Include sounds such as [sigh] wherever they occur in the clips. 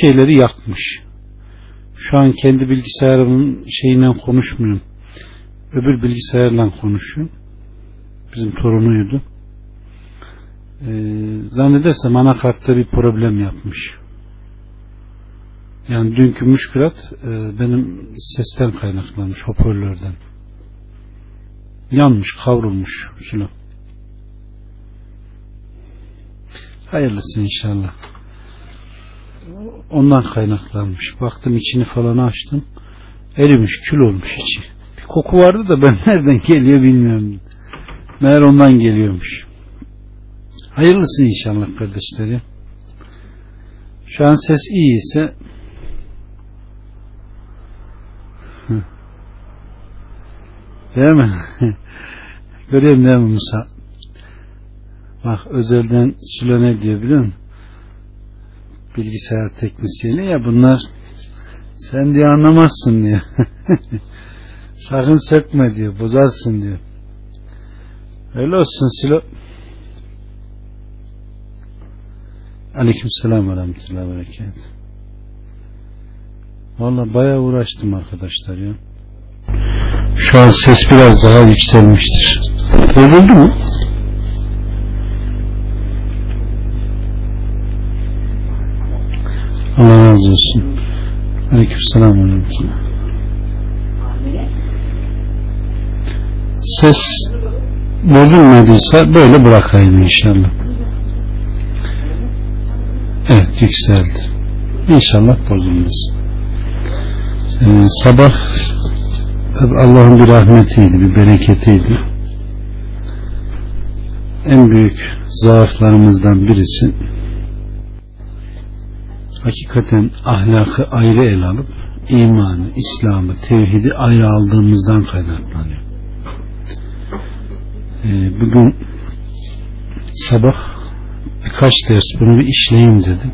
şeyleri yakmış. Şu an kendi bilgisayarımın şeyinden konuşmuyorum. Öbür bilgisayarla konuşuyorum. Bizim torunuydu. Ee, zannedersem anakartta bir problem yapmış. Yani dünkü müşkülat e, benim sesten kaynaklanmış hoparlörden. Yanmış, kavrulmuş kilo. Hayırlısı inşallah. Ondan kaynaklanmış. Baktım içini falan açtım. Erimiş, kül olmuş içi. Bir koku vardı da ben [laughs] nereden geliyor bilmiyorum. Meğer ondan geliyormuş. Hayırlısı inşallah kardeşlerim. Şu an ses iyi ise [laughs] Değil mi? [laughs] Görüyorum değil mi Musa? Bak özelden Sülo ne diyor biliyor musun? Bilgisayar teknisyeni ya bunlar sen diye anlamazsın diyor. [laughs] Sakın sökme diyor. Bozarsın diyor. Öyle olsun Silo. Aleyküm selam ve rahmetullahi ve berekat. Valla bayağı uğraştım arkadaşlar ya. Şu an ses biraz daha yükselmiştir. Bozuldu mu? Razı olsun. Aleyküm selam. Ses bozulmadıysa böyle bırakayım inşallah. Evet yükseldi. İnşallah bozulmaz. Ee, sabah Allah'ın bir rahmetiydi, bir bereketiydi. En büyük zaaflarımızdan birisi hakikaten ahlakı ayrı el alıp imanı, İslam'ı, tevhidi ayrı aldığımızdan kaynaklanıyor. Ee, bugün sabah birkaç ders bunu bir işleyin dedim.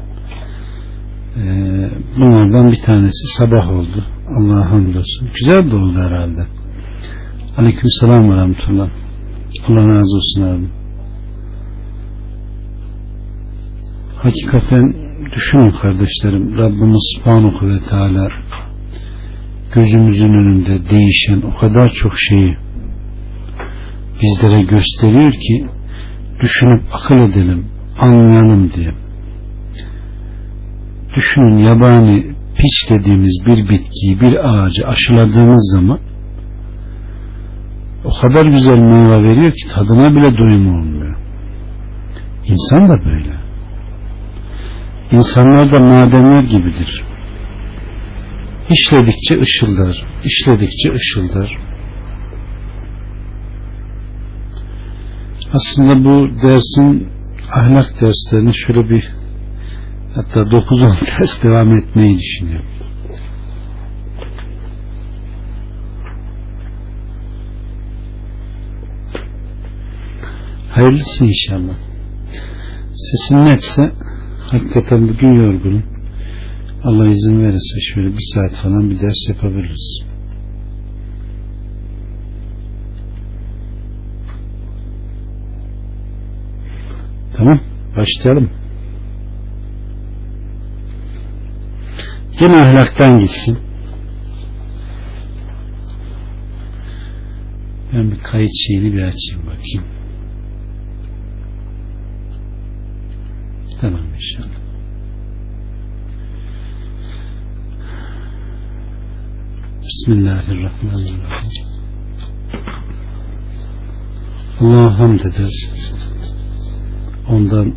Ee, bunlardan bir tanesi sabah oldu. Allah'a hamdolsun. Güzel de oldu herhalde. Aleyküm selam ve rahmetullah. Allah razı olsun abi. Hakikaten düşünün kardeşlerim Rabbimiz Subhanahu ve Teala gözümüzün önünde değişen o kadar çok şeyi bizlere gösteriyor ki düşünüp akıl edelim anlayalım diye. Düşünün yabani piç dediğimiz bir bitkiyi bir ağacı aşıladığımız zaman o kadar güzel meyve veriyor ki tadına bile doyum olmuyor. İnsan da böyle İnsanlar da madenler gibidir İşledikçe ışıldar işledikçe ışıldar aslında bu dersin ahlak derslerini şöyle bir hatta 9-10 [laughs] ders devam etmeyi düşünüyorum. Hayırlısı inşallah. Sesim netse hakikaten bugün yorgunum. Allah izin verirse şöyle bir saat falan bir ders yapabiliriz. Tamam başlayalım. Gene ahlaktan gitsin. Ben bir kayıt şeyini bir açayım bakayım. Tamam inşallah. Bismillahirrahmanirrahim. Allah'a hamd eder. Ondan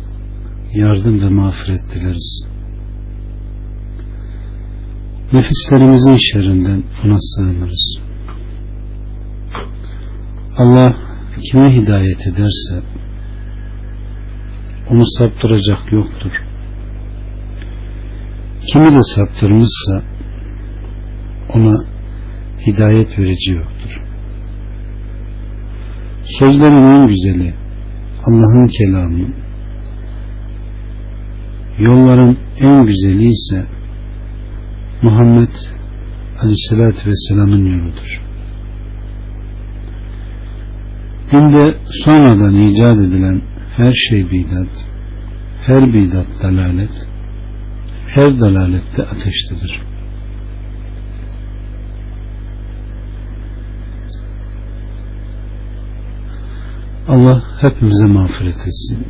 yardım ve mağfiret dileriz. Nefislerimizin şerrinden ona sığınırız. Allah kime hidayet ederse onu saptıracak yoktur. Kimi de saptırmışsa ona hidayet verici yoktur. Sözlerin en güzeli Allah'ın kelamı yolların en güzeli ise Muhammed Aleyhisselatü Vesselam'ın yoludur. Dinde sonradan icat edilen her şey bidat, her bidat dalalet, her dalalette ateştedir. Allah hepimize mağfiret etsin.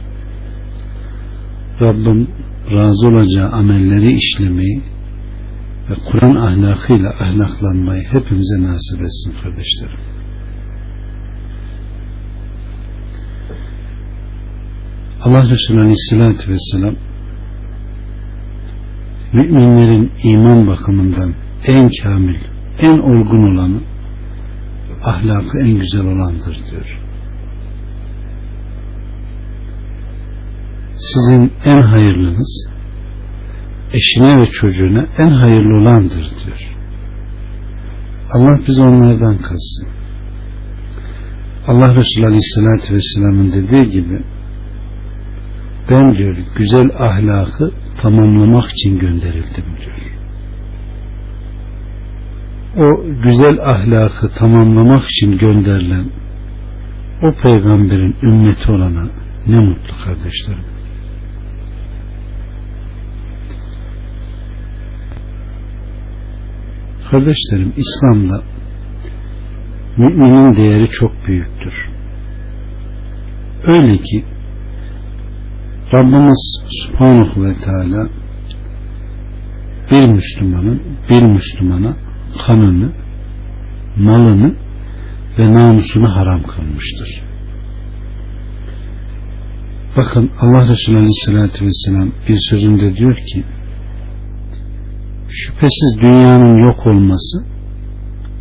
Rabbim razı olacağı amelleri işlemeyi ve Kur'an ahlakıyla ahlaklanmayı hepimize nasip etsin kardeşlerim. Allah Resulü Aleyhisselatü Vesselam müminlerin iman bakımından en kamil, en olgun olanı ahlakı en güzel olandır diyor. Sizin en hayırlınız eşine ve çocuğuna en hayırlı olandır diyor. Allah bizi onlardan kazsın. Allah Resulü Aleyhisselatü Vesselam'ın dediği gibi ben diyor güzel ahlakı tamamlamak için gönderildim diyor. O güzel ahlakı tamamlamak için gönderilen o peygamberin ümmeti olana ne mutlu kardeşlerim. Kardeşlerim İslam'da müminin değeri çok büyüktür. Öyle ki Rabbimiz Subhanahu ve Teala bir Müslümanın bir Müslümana kanını, malını ve namusunu haram kılmıştır. Bakın Allah Resulü Aleyhisselatü Vesselam bir sözünde diyor ki şüphesiz dünyanın yok olması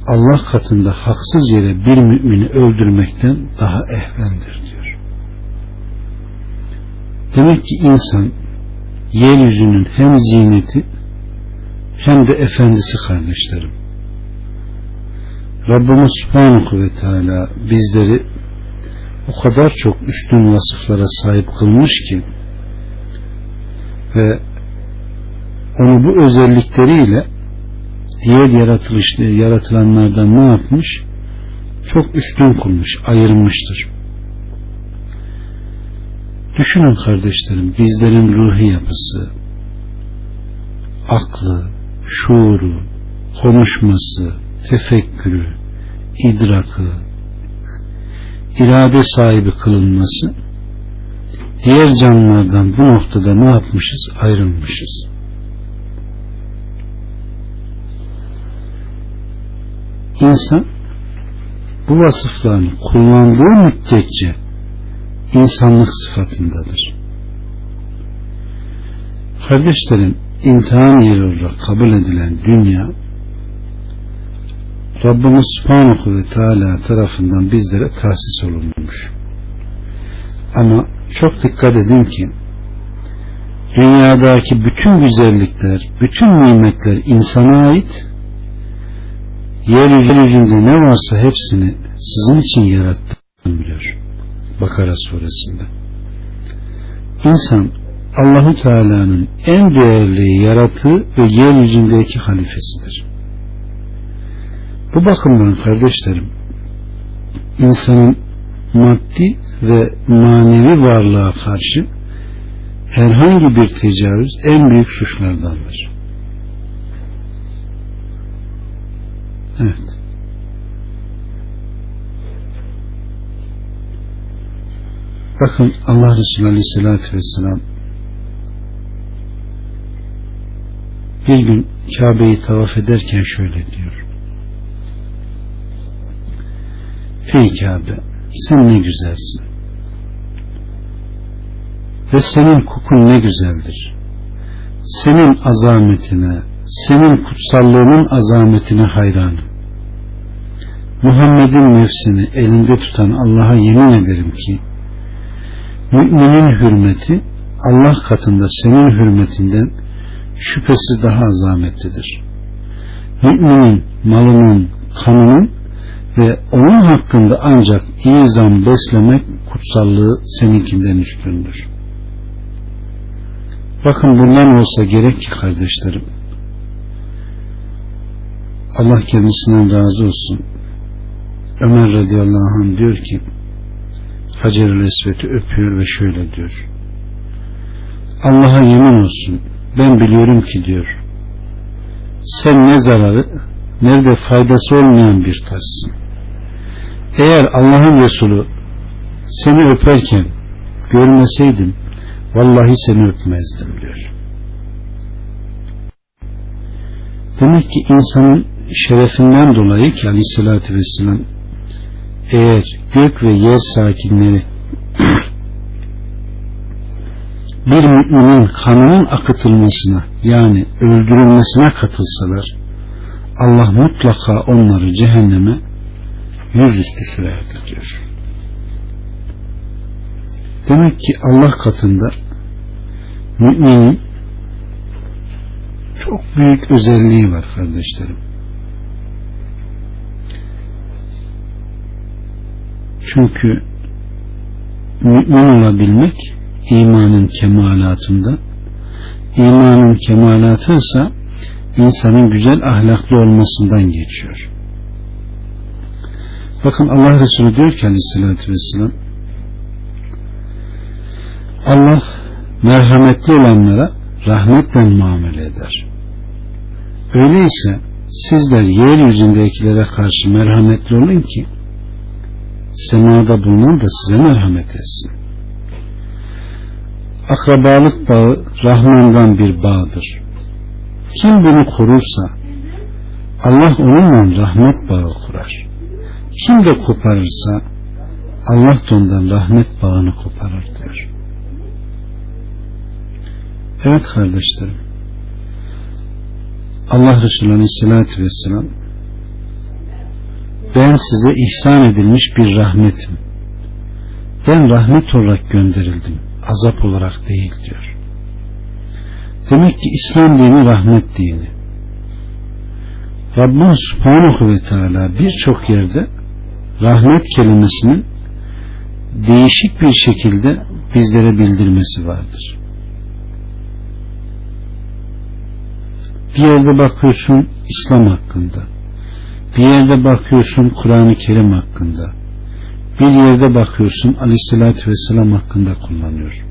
Allah katında haksız yere bir mümini öldürmekten daha ehvendir. Demek ki insan yeryüzünün hem ziyneti hem de efendisi kardeşlerim. Rabbimiz Subhanahu ve Teala bizleri o kadar çok üstün vasıflara sahip kılmış ki ve onu bu özellikleriyle diğer yaratılış, yaratılanlardan ne yapmış? Çok üstün kılmış, ayırmıştır. Düşünün kardeşlerim, bizlerin ruhi yapısı, aklı, şuuru, konuşması, tefekkürü, idrakı, irade sahibi kılınması diğer canlılardan bu noktada ne yapmışız? Ayrılmışız. İnsan bu vasıflarını kullandığı müddetçe insanlık sıfatındadır. Kardeşlerim imtihan yeri olarak kabul edilen dünya Rabbimiz Subhanahu ve Teala tarafından bizlere tahsis olunmuş. Ama çok dikkat edin ki dünyadaki bütün güzellikler, bütün nimetler insana ait yeryüzünde ne varsa hepsini sizin için yarattım biliyor. Bakara suresinde. İnsan Allahu Teala'nın en değerli yaratığı ve yeryüzündeki halifesidir. Bu bakımdan kardeşlerim insanın maddi ve manevi varlığa karşı herhangi bir tecavüz en büyük suçlardandır. Evet. Bakın Allah Resulü Aleyhisselatü Vesselam bir gün Kabe'yi tavaf ederken şöyle diyor. Ey Kabe sen ne güzelsin. Ve senin kokun ne güzeldir. Senin azametine, senin kutsallığının azametine hayranım. Muhammed'in nefsini elinde tutan Allah'a yemin ederim ki müminin hürmeti Allah katında senin hürmetinden şüphesiz daha azametlidir. Müminin malının, kanının ve onun hakkında ancak iyi zan beslemek kutsallığı seninkinden üstündür. Bakın bundan olsa gerek ki kardeşlerim Allah kendisinden razı olsun. Ömer radıyallahu anh diyor ki Hacer-ül Esved'i öpüyor ve şöyle diyor. Allah'a yemin olsun ben biliyorum ki diyor sen ne zararı nerede faydası olmayan bir taşsın. Eğer Allah'ın Resulü seni öperken görmeseydim vallahi seni öpmezdim diyor. Demek ki insanın şerefinden dolayı ki aleyhissalatü vesselam eğer gök ve yer sakinleri bir müminin kanının akıtılmasına yani öldürülmesine katılsalar Allah mutlaka onları cehenneme yüzüstü sürerdi diyor. Demek ki Allah katında müminin çok büyük özelliği var kardeşlerim. Çünkü mümin olabilmek imanın kemalatında imanın kemalatı ise insanın güzel ahlaklı olmasından geçiyor. Bakın Allah Resulü diyor ki aleyhissalatü vesselam Allah merhametli olanlara rahmetle muamele eder. Öyleyse sizler yeryüzündekilere karşı merhametli olun ki semada bulunan da size merhamet etsin. Akrabalık bağı Rahman'dan bir bağdır. Kim bunu korursa Allah onunla rahmet bağı kurar. Kim de koparırsa Allah da ondan rahmet bağını koparır diyor. Evet kardeşlerim. Allah Resulü Aleyhisselatü Vesselam ben size ihsan edilmiş bir rahmetim. Ben rahmet olarak gönderildim. Azap olarak değil diyor. Demek ki İslam dini rahmet dini. Rabbimiz Subhanahu ve Teala birçok yerde rahmet kelimesinin değişik bir şekilde bizlere bildirmesi vardır. Bir yerde bakıyorsun İslam hakkında. Bir yerde bakıyorsun Kur'an-ı Kerim hakkında. Bir yerde bakıyorsun Aleyhisselatü Vesselam hakkında kullanıyor.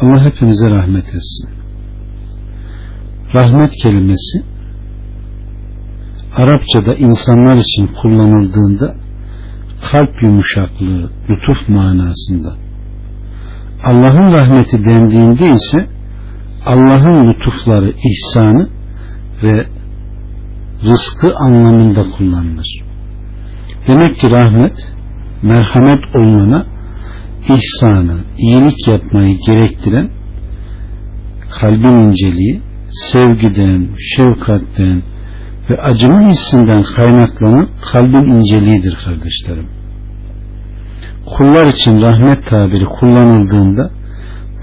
Allah hepimize rahmet etsin. Rahmet kelimesi Arapçada insanlar için kullanıldığında kalp yumuşaklığı, lütuf manasında. Allah'ın rahmeti dendiğinde ise Allah'ın lütufları, ihsanı ve rızkı anlamında kullanılır. Demek ki rahmet, merhamet olmana ihsanı, iyilik yapmayı gerektiren kalbin inceliği, sevgiden, şefkatten ve acıma hissinden kaynaklanan kalbin inceliğidir kardeşlerim. Kullar için rahmet tabiri kullanıldığında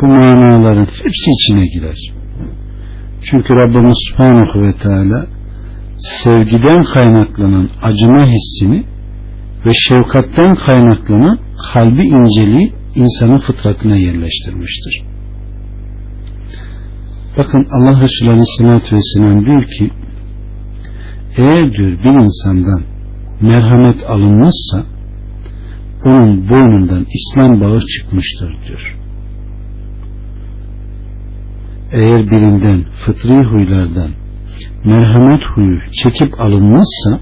bu manaların hepsi içine girer. Çünkü Rabbimiz Subhanahu ve Teala sevgiden kaynaklanan acıma hissini ve şefkatten kaynaklanan kalbi inceliği insanın fıtratına yerleştirmiştir. Bakın Allah Resulü Aleyhisselatü Vesselam diyor ki eğer diyor bir insandan merhamet alınmazsa onun boynundan İslam bağı çıkmıştır diyor. Eğer birinden fıtri huylardan merhamet huyu çekip alınmazsa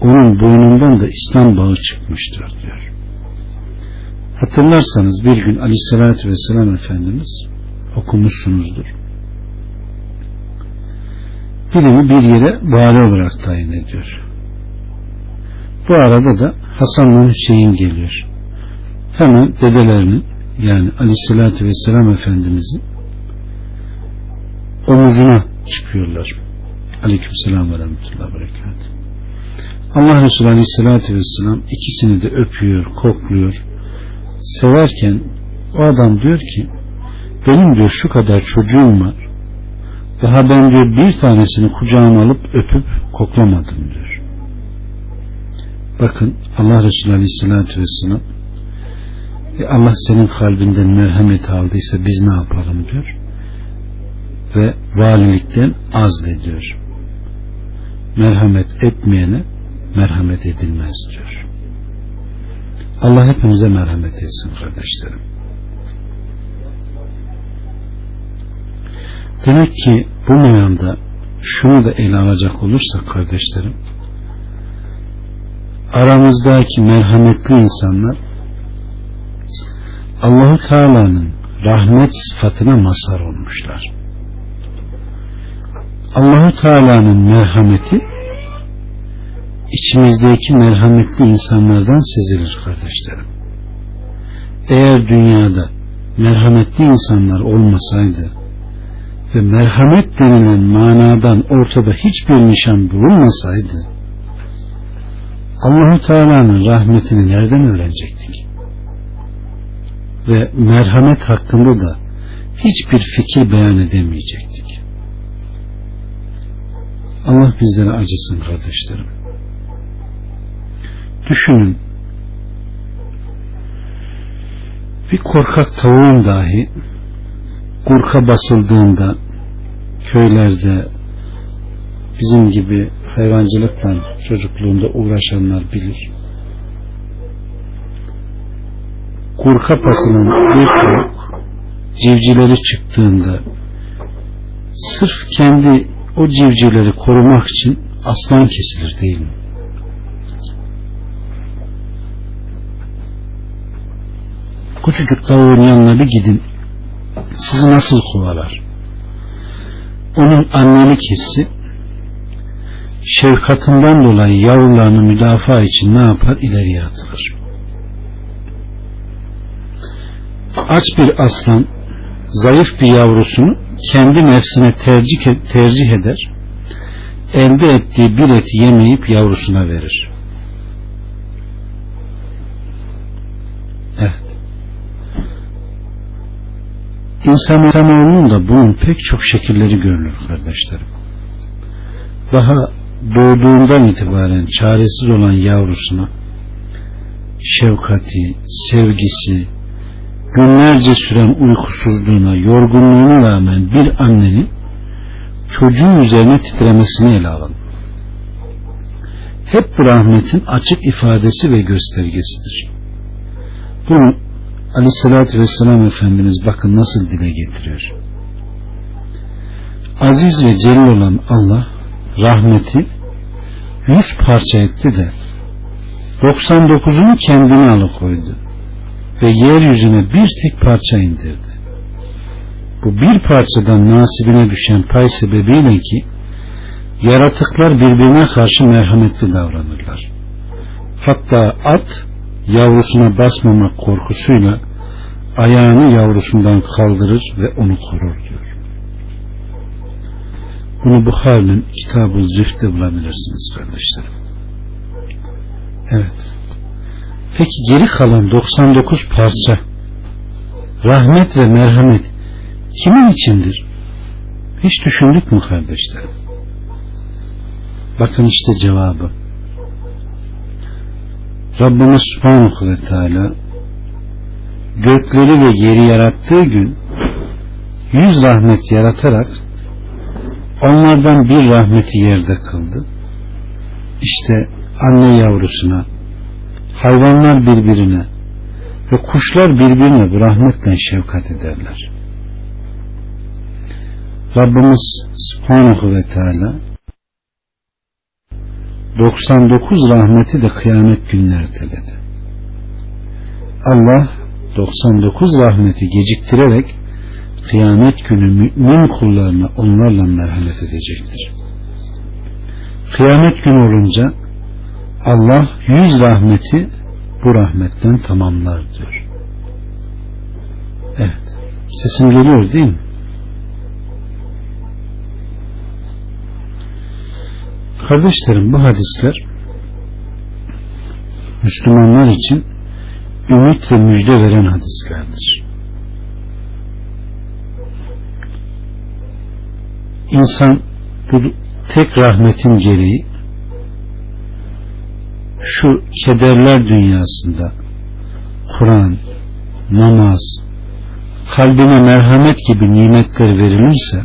onun boynundan da İslam bağı çıkmıştır diyor. Hatırlarsanız bir gün aleyhissalatü vesselam Efendimiz okumuşsunuzdur. Birini bir yere vali olarak tayin ediyor. Bu arada da Hasan'la Hüseyin geliyor. Hemen dedelerinin yani aleyhissalatü vesselam Efendimizin omuzuna çıkıyorlar. Aleyküm selam ve rahmetullahi berekat. Allah Resulü Aleyhisselatü Vesselam ikisini de öpüyor, kokluyor. Severken o adam diyor ki benim diyor şu kadar çocuğum var. Daha ben diyor bir tanesini kucağıma alıp öpüp koklamadım diyor. Bakın Allah Resulü Aleyhisselatü Vesselam e Allah senin kalbinden merhamet aldıysa biz ne yapalım diyor ve valilikten azlediyor. Merhamet etmeyene merhamet edilmez diyor. Allah hepimize merhamet etsin kardeşlerim. Demek ki bu meyanda şunu da ele alacak olursak kardeşlerim aramızdaki merhametli insanlar Allahu Teala'nın rahmet sıfatına mazhar olmuşlar. Allahu Teala'nın merhameti içimizdeki merhametli insanlardan sezilir kardeşlerim. Eğer dünyada merhametli insanlar olmasaydı ve merhamet denilen manadan ortada hiçbir nişan bulunmasaydı Allahu Teala'nın rahmetini nereden öğrenecektik? Ve merhamet hakkında da hiçbir fikir beyan edemeyecektik. Allah bizlere acısın kardeşlerim. Düşünün bir korkak tavuğun dahi kurka basıldığında köylerde bizim gibi hayvancılıkla çocukluğunda uğraşanlar bilir. Kurka basılan bir tavuk civcileri çıktığında sırf kendi o civcivleri korumak için aslan kesilir değil mi? Küçücük tavuğun yanına bir gidin sizi nasıl kovalar? Onun annelik hissi şefkatinden dolayı yavrularını müdafaa için ne yapar? İleriye atılır. Aç bir aslan zayıf bir yavrusunu kendi nefsine tercih, tercih eder. Elde ettiği bir eti yemeyip yavrusuna verir. İnsan insanoğlunun da bunun pek çok şekilleri görülür kardeşlerim. Daha doğduğundan itibaren çaresiz olan yavrusuna şefkati, sevgisi, günlerce süren uykusuzluğuna, yorgunluğuna rağmen bir annenin çocuğun üzerine titremesini ele alın. Hep bu rahmetin açık ifadesi ve göstergesidir. Bunu Aleyhissalatü Vesselam Efendimiz bakın nasıl dile getiriyor. Aziz ve celil olan Allah rahmeti yüz parça etti de 99'unu kendine alıkoydu ve yeryüzüne bir tek parça indirdi. Bu bir parçadan nasibine düşen pay sebebiyle ki yaratıklar birbirine karşı merhametli davranırlar. Hatta at yavrusuna basmamak korkusuyla ayağını yavrusundan kaldırır ve onu korur diyor. Bunu Bukhari'nin kitabı Zühd'de bulabilirsiniz kardeşlerim. Evet. Peki geri kalan 99 parça rahmet ve merhamet kimin içindir? Hiç düşündük mü kardeşlerim? Bakın işte cevabı. Rabbimiz Subhanahu ve Teala gökleri ve yeri yarattığı gün yüz rahmet yaratarak onlardan bir rahmeti yerde kıldı. İşte anne yavrusuna, hayvanlar birbirine ve kuşlar birbirine bu rahmetle şefkat ederler. Rabbimiz Subhanahu ve Teala 99 rahmeti de kıyamet günler erteledi. Allah 99 rahmeti geciktirerek kıyamet günü mümin kullarına onlarla merhamet edecektir. Kıyamet günü olunca Allah yüz rahmeti bu rahmetten tamamlar diyor. Evet. Sesim geliyor değil mi? Kardeşlerim bu hadisler Müslümanlar için ümit ve müjde veren hadislerdir. İnsan bu tek rahmetin gereği şu kederler dünyasında Kur'an, namaz, kalbine merhamet gibi nimetler verilirse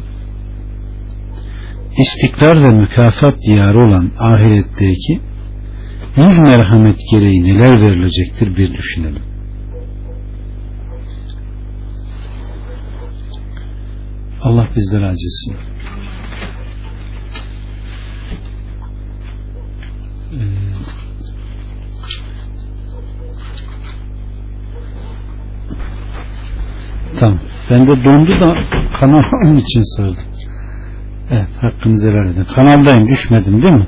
istikrar ve mükafat diyarı olan ahiretteki yüz merhamet gereği neler verilecektir bir düşünelim. Allah bizleri acısın. Ben de dondu da kanal [laughs] için sordum. Evet hakkınızı helal edin. Kanaldayım düşmedim değil mi?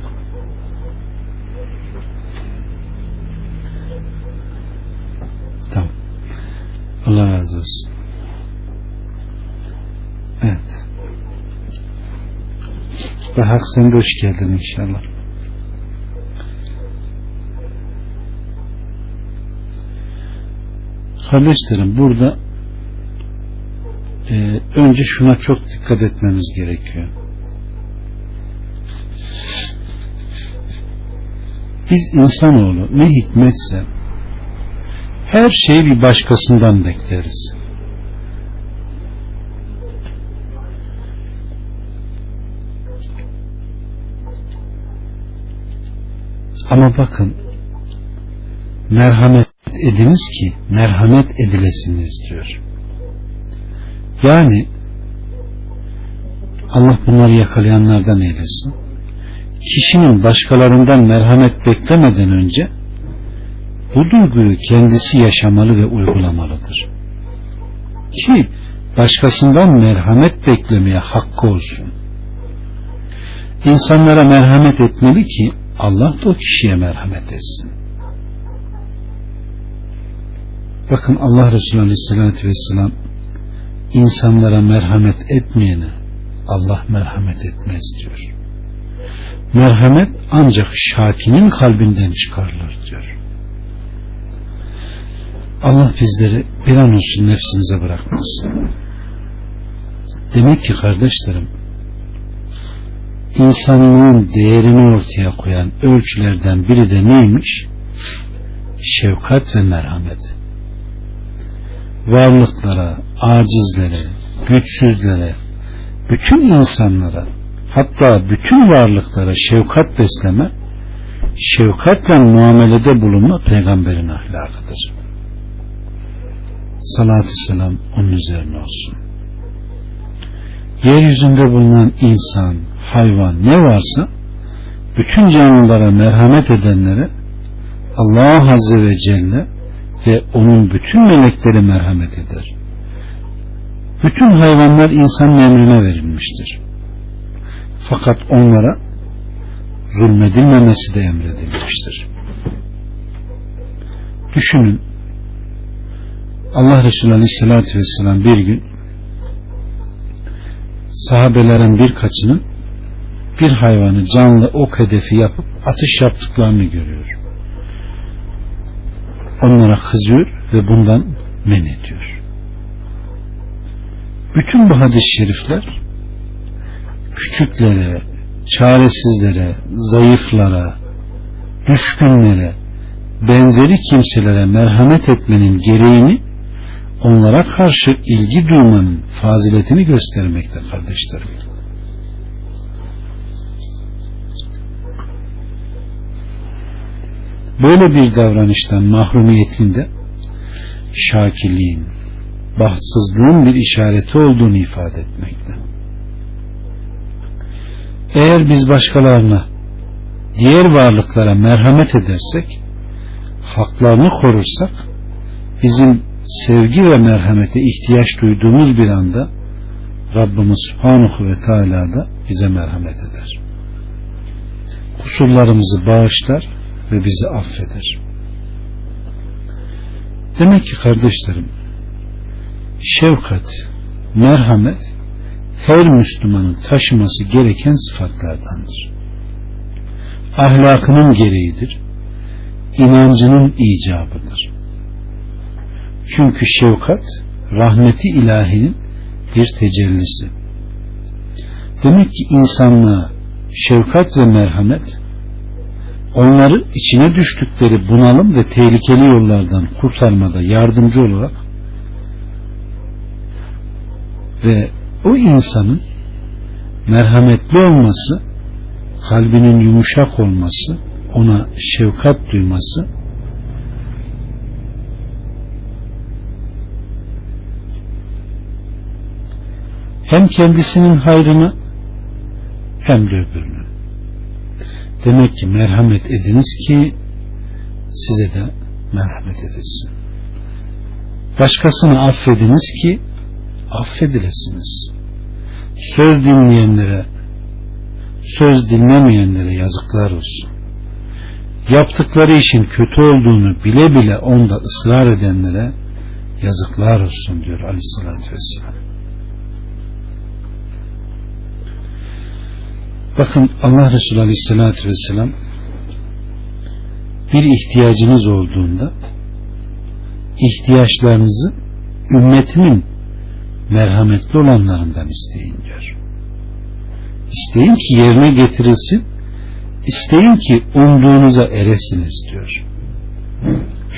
Tamam. Allah razı olsun. Evet. Bahak sen de hoş geldin inşallah. Kardeşlerim burada e, önce şuna çok dikkat etmemiz gerekiyor. Biz insanoğlu ne hikmetse her şeyi bir başkasından bekleriz. Ama bakın merhamet ediniz ki merhamet edilesiniz diyor. Yani Allah bunları yakalayanlardan eylesin. Kişinin başkalarından merhamet beklemeden önce bu duyguyu kendisi yaşamalı ve uygulamalıdır. Ki başkasından merhamet beklemeye hakkı olsun. İnsanlara merhamet etmeli ki Allah da o kişiye merhamet etsin. Bakın Allah Resulü Aleyhisselatü Vesselam insanlara merhamet etmeyene Allah merhamet etmez diyor. Merhamet ancak şakinin kalbinden çıkarılır diyor. Allah bizleri bir an olsun nefsinize bırakmasın. Demek ki kardeşlerim insanlığın değerini ortaya koyan ölçülerden biri de neymiş? Şefkat ve merhamet. Varlıklara, acizlere, güçsüzlere, bütün insanlara, hatta bütün varlıklara şefkat besleme, şefkatle muamelede bulunma peygamberin ahlakıdır. Salatü selam onun üzerine olsun. Yeryüzünde bulunan insan, hayvan ne varsa bütün canlılara merhamet edenlere Allah Azze ve Celle ve onun bütün melekleri merhamet eder. Bütün hayvanlar insanın emrine verilmiştir. Fakat onlara zulmedilmemesi de emredilmiştir. Düşünün Allah Resulü Aleyhisselatü Vesselam bir gün sahabelerin birkaçının bir hayvanı canlı ok hedefi yapıp atış yaptıklarını görüyor. Onlara kızıyor ve bundan men ediyor. Bütün bu hadis-i şerifler küçüklere, çaresizlere, zayıflara, düşkünlere, benzeri kimselere merhamet etmenin gereğini onlara karşı ilgi duymanın faziletini göstermekte kardeşlerim. Böyle bir davranıştan mahrumiyetinde şakirliğin, bahtsızlığın bir işareti olduğunu ifade etmekte. Eğer biz başkalarına, diğer varlıklara merhamet edersek, haklarını korursak, bizim sevgi ve merhamete ihtiyaç duyduğumuz bir anda Rabbimiz Subhanahu ve Teala da bize merhamet eder. Kusurlarımızı bağışlar ve bizi affeder. Demek ki kardeşlerim şefkat, merhamet her Müslümanın taşıması gereken sıfatlardandır. Ahlakının gereğidir. inancının icabıdır. Çünkü şefkat rahmeti ilahinin bir tecellisi. Demek ki insanlığa şefkat ve merhamet onları içine düştükleri bunalım ve tehlikeli yollardan kurtarmada yardımcı olarak ve o insanın merhametli olması, kalbinin yumuşak olması, ona şefkat duyması Hem kendisinin hayrını hem de öbürünü. Demek ki merhamet ediniz ki size de merhamet edilsin. Başkasını affediniz ki affedilesiniz. Söz dinleyenlere, söz dinlemeyenlere yazıklar olsun. Yaptıkları işin kötü olduğunu bile bile onda ısrar edenlere yazıklar olsun diyor aleyhissalatü vesselam. Bakın Allah Resulü aleyhissalatü vesselam bir ihtiyacınız olduğunda ihtiyaçlarınızı ümmetimin merhametli olanlarından isteyin diyor. İsteyin ki yerine getirilsin isteyin ki umduğunuza eresiniz diyor.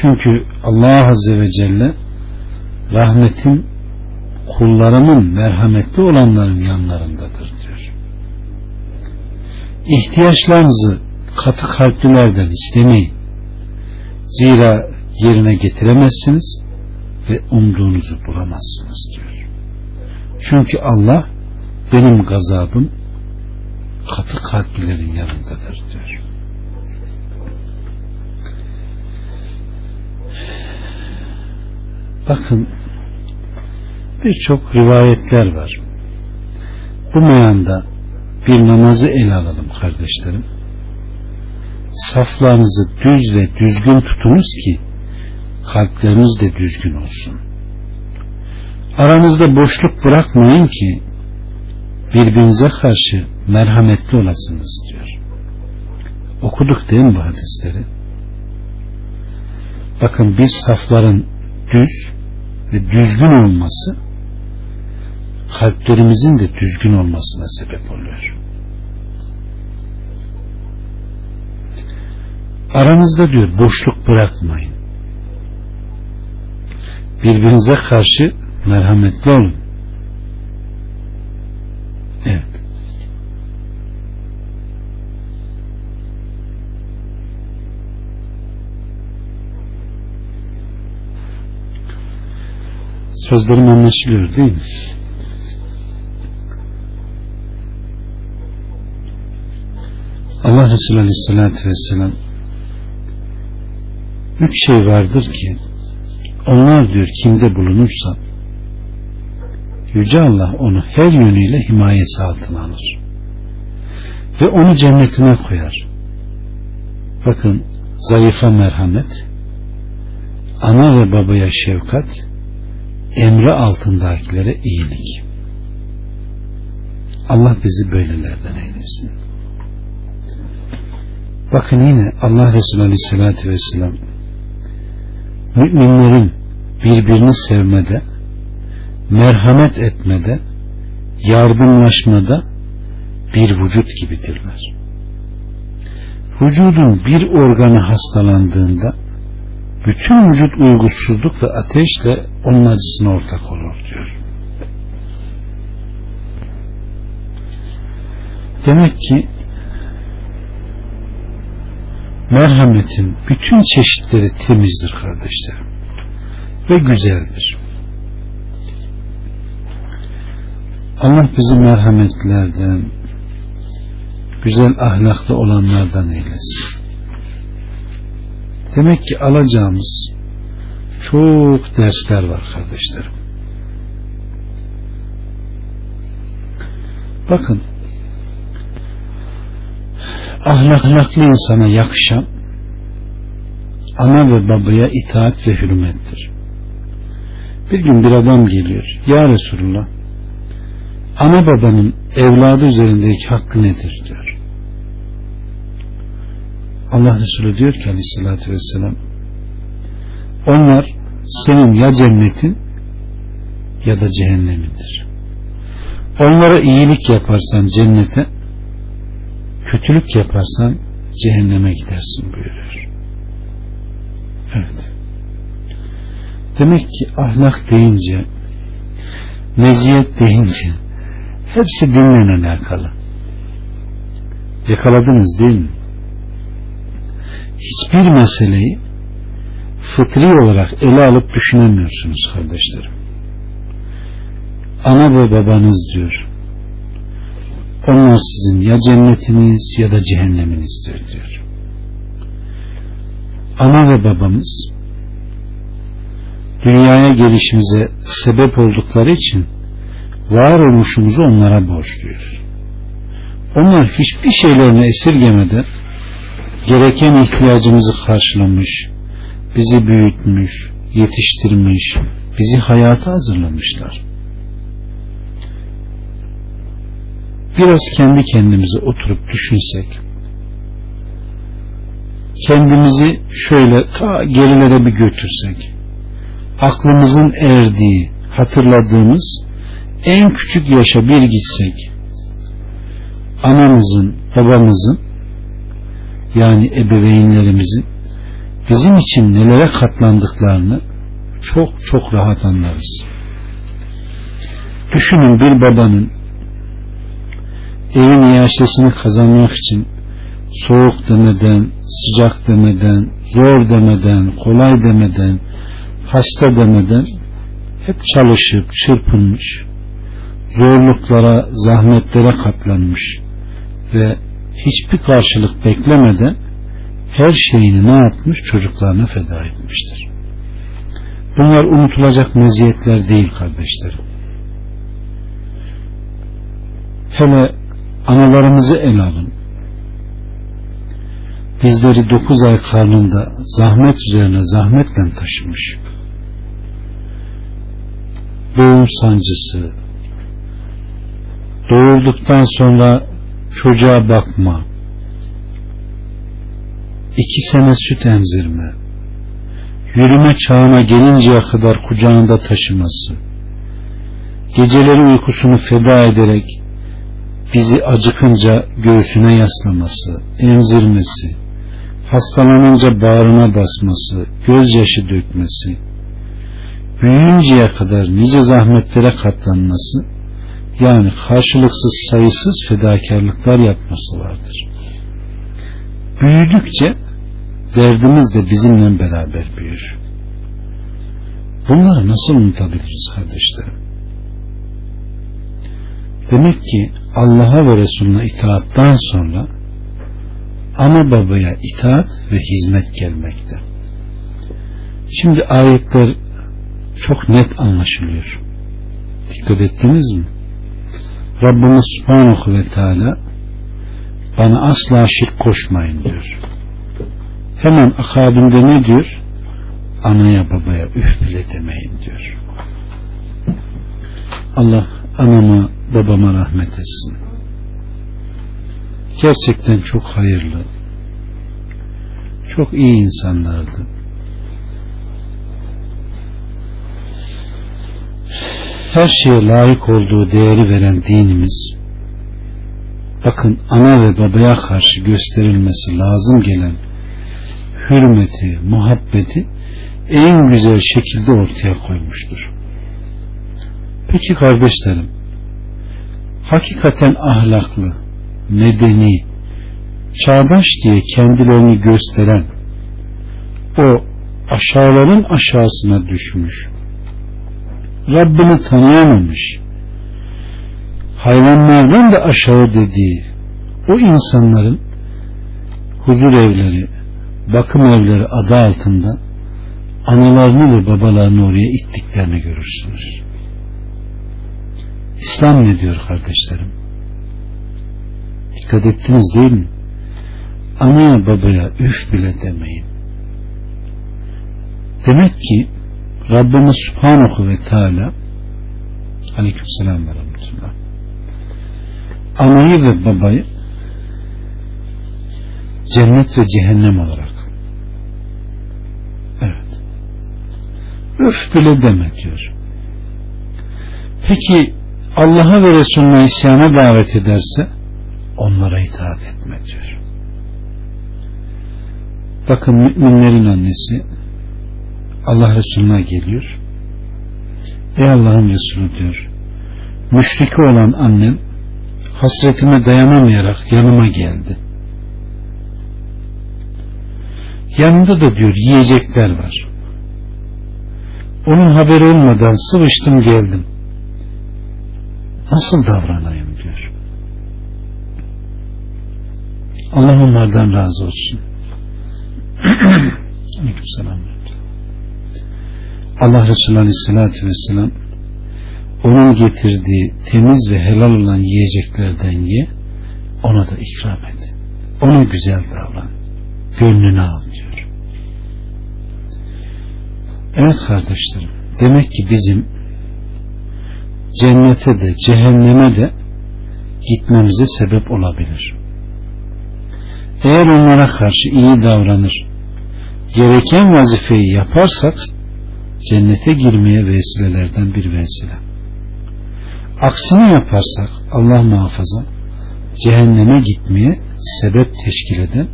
Çünkü Allah Azze ve Celle rahmetin kullarımın merhametli olanların yanlarındadır. İhtiyaçlarınızı katı kalplilerden istemeyin. Zira yerine getiremezsiniz ve umduğunuzu bulamazsınız diyor. Çünkü Allah benim gazabım katı kalplilerin yanındadır diyor. Bakın birçok rivayetler var. Bu meyanda bir namazı ele alalım kardeşlerim. Saflarınızı düz ve düzgün tutunuz ki kalpleriniz de düzgün olsun. Aranızda boşluk bırakmayın ki birbirinize karşı merhametli olasınız diyor. Okuduk değil mi bu hadisleri? Bakın bir safların düz ve düzgün olması kalplerimizin de düzgün olmasına sebep oluyor. Aranızda diyor boşluk bırakmayın. Birbirinize karşı merhametli olun. Evet. Sözlerim anlaşılıyor değil mi? Allah Resulü Aleyhisselatü Vesselam üç şey vardır ki onlar diyor kimde bulunursa Yüce Allah onu her yönüyle himayesi altına alır. Ve onu cennetine koyar. Bakın zayıfa merhamet, ana ve babaya şefkat, emri altındakilere iyilik. Allah bizi böylelerden eylesin. Bakın yine Allah Resulü Aleyhisselatü Vesselam müminlerin birbirini sevmede merhamet etmede, yardımlaşmada bir vücut gibidirler. Vücudun bir organı hastalandığında bütün vücut uygusuzluk ve ateşle onun acısına ortak olur diyor. Demek ki merhametin bütün çeşitleri temizdir kardeşlerim ve güzeldir. Allah bizi merhametlerden, güzel ahlaklı olanlardan eylesin. Demek ki alacağımız çok dersler var kardeşlerim. Bakın ahlaklı insana yakışan ana ve babaya itaat ve hürmettir. Bir gün bir adam geliyor. Ya Resulullah ana babanın evladı üzerindeki hakkı nedir diyor. Allah Resulü diyor ki aleyhissalatü vesselam onlar senin ya cennetin ya da cehennemindir. Onlara iyilik yaparsan cennete kötülük yaparsan cehenneme gidersin buyuruyor. Evet. Demek ki ahlak deyince meziyet deyince Hepsi dinle alakalı. Yakaladınız değil mi? Hiçbir meseleyi fıtri olarak ele alıp düşünemiyorsunuz kardeşlerim. ana ve babanız diyor. Onlar sizin ya cennetiniz ya da cehenneminizdir diyor. Ana ve babamız dünyaya gelişimize sebep oldukları için varoluşumuzu onlara borçluyuz. Onlar hiçbir şeylerini esirgemeden gereken ihtiyacımızı karşılamış, bizi büyütmüş, yetiştirmiş, bizi hayata hazırlamışlar. Biraz kendi kendimize oturup düşünsek, kendimizi şöyle ta gerilere bir götürsek, aklımızın erdiği, hatırladığımız en küçük yaşa bir gitsek, anamızın, babamızın yani ebeveynlerimizin bizim için nelere katlandıklarını çok çok rahat anlarız. Düşünün bir babanın evin yaşasını kazanmak için soğuk demeden, sıcak demeden, zor demeden, kolay demeden, hasta demeden hep çalışıp çırpınmış, zorluklara, zahmetlere katlanmış ve hiçbir karşılık beklemeden her şeyini ne yapmış? Çocuklarına feda etmiştir. Bunlar unutulacak meziyetler değil kardeşlerim. Hele analarımızı el alın. Bizleri dokuz ay karnında zahmet üzerine zahmetle taşımış. Doğum sancısı, doğulduktan sonra çocuğa bakma, iki sene süt emzirme, yürüme çağına gelinceye kadar kucağında taşıması, geceleri uykusunu feda ederek bizi acıkınca göğsüne yaslaması, emzirmesi, hastalanınca bağrına basması, gözyaşı dökmesi, büyüyünceye kadar nice zahmetlere katlanması, yani karşılıksız sayısız fedakarlıklar yapması vardır. Büyüdükçe derdimiz de bizimle beraber büyür. Bunları nasıl unutabiliriz kardeşlerim? Demek ki Allah'a ve Resulüne itaattan sonra ana babaya itaat ve hizmet gelmekte. Şimdi ayetler çok net anlaşılıyor. Dikkat ettiniz mi? Rabbimiz Subhanahu ve Teala bana asla şirk koşmayın diyor. Hemen akabinde ne diyor? Anaya babaya üf bile demeyin diyor. Allah anama babama rahmet etsin. Gerçekten çok hayırlı, çok iyi insanlardı. Her şeye layık olduğu değeri veren dinimiz, bakın ana ve babaya karşı gösterilmesi lazım gelen hürmeti, muhabbeti en güzel şekilde ortaya koymuştur. Peki kardeşlerim, hakikaten ahlaklı, medeni, çağdaş diye kendilerini gösteren o aşağıların aşağısına düşmüş, Rabbini tanıyamamış, hayvanlardan da aşağı dediği o insanların huzur evleri, bakım evleri adı altında analarını ve babalarını oraya ittiklerini görürsünüz. İslam ne diyor kardeşlerim? Dikkat ettiniz değil mi? Anaya babaya üf bile demeyin. Demek ki Rabbimiz Subhanahu ve Teala Aleyküm selam ve rahmetullah anayı ve babayı cennet ve cehennem olarak evet üf bile deme diyor peki Allah'a ve Resulüne isyana davet ederse onlara itaat etme diyor. Bakın müminlerin annesi Allah Resulüne geliyor. Ey Allah'ın Resulü diyor müşriki olan annem hasretime dayanamayarak yanıma geldi. Yanında da diyor yiyecekler var. Onun haberi olmadan sıvıştım geldim nasıl davranayım diyor. Allah onlardan razı olsun. [clears throat] Aleykümselam. Allah Resulü Aleyhisselatü Vesselam onun getirdiği temiz ve helal olan yiyeceklerden ye ona da ikram et. Ona güzel davran. Gönlünü al diyor. Evet kardeşlerim. Demek ki bizim cennete de cehenneme de gitmemize sebep olabilir. Eğer onlara karşı iyi davranır, gereken vazifeyi yaparsak cennete girmeye vesilelerden bir vesile. Aksini yaparsak Allah muhafaza cehenneme gitmeye sebep teşkil eden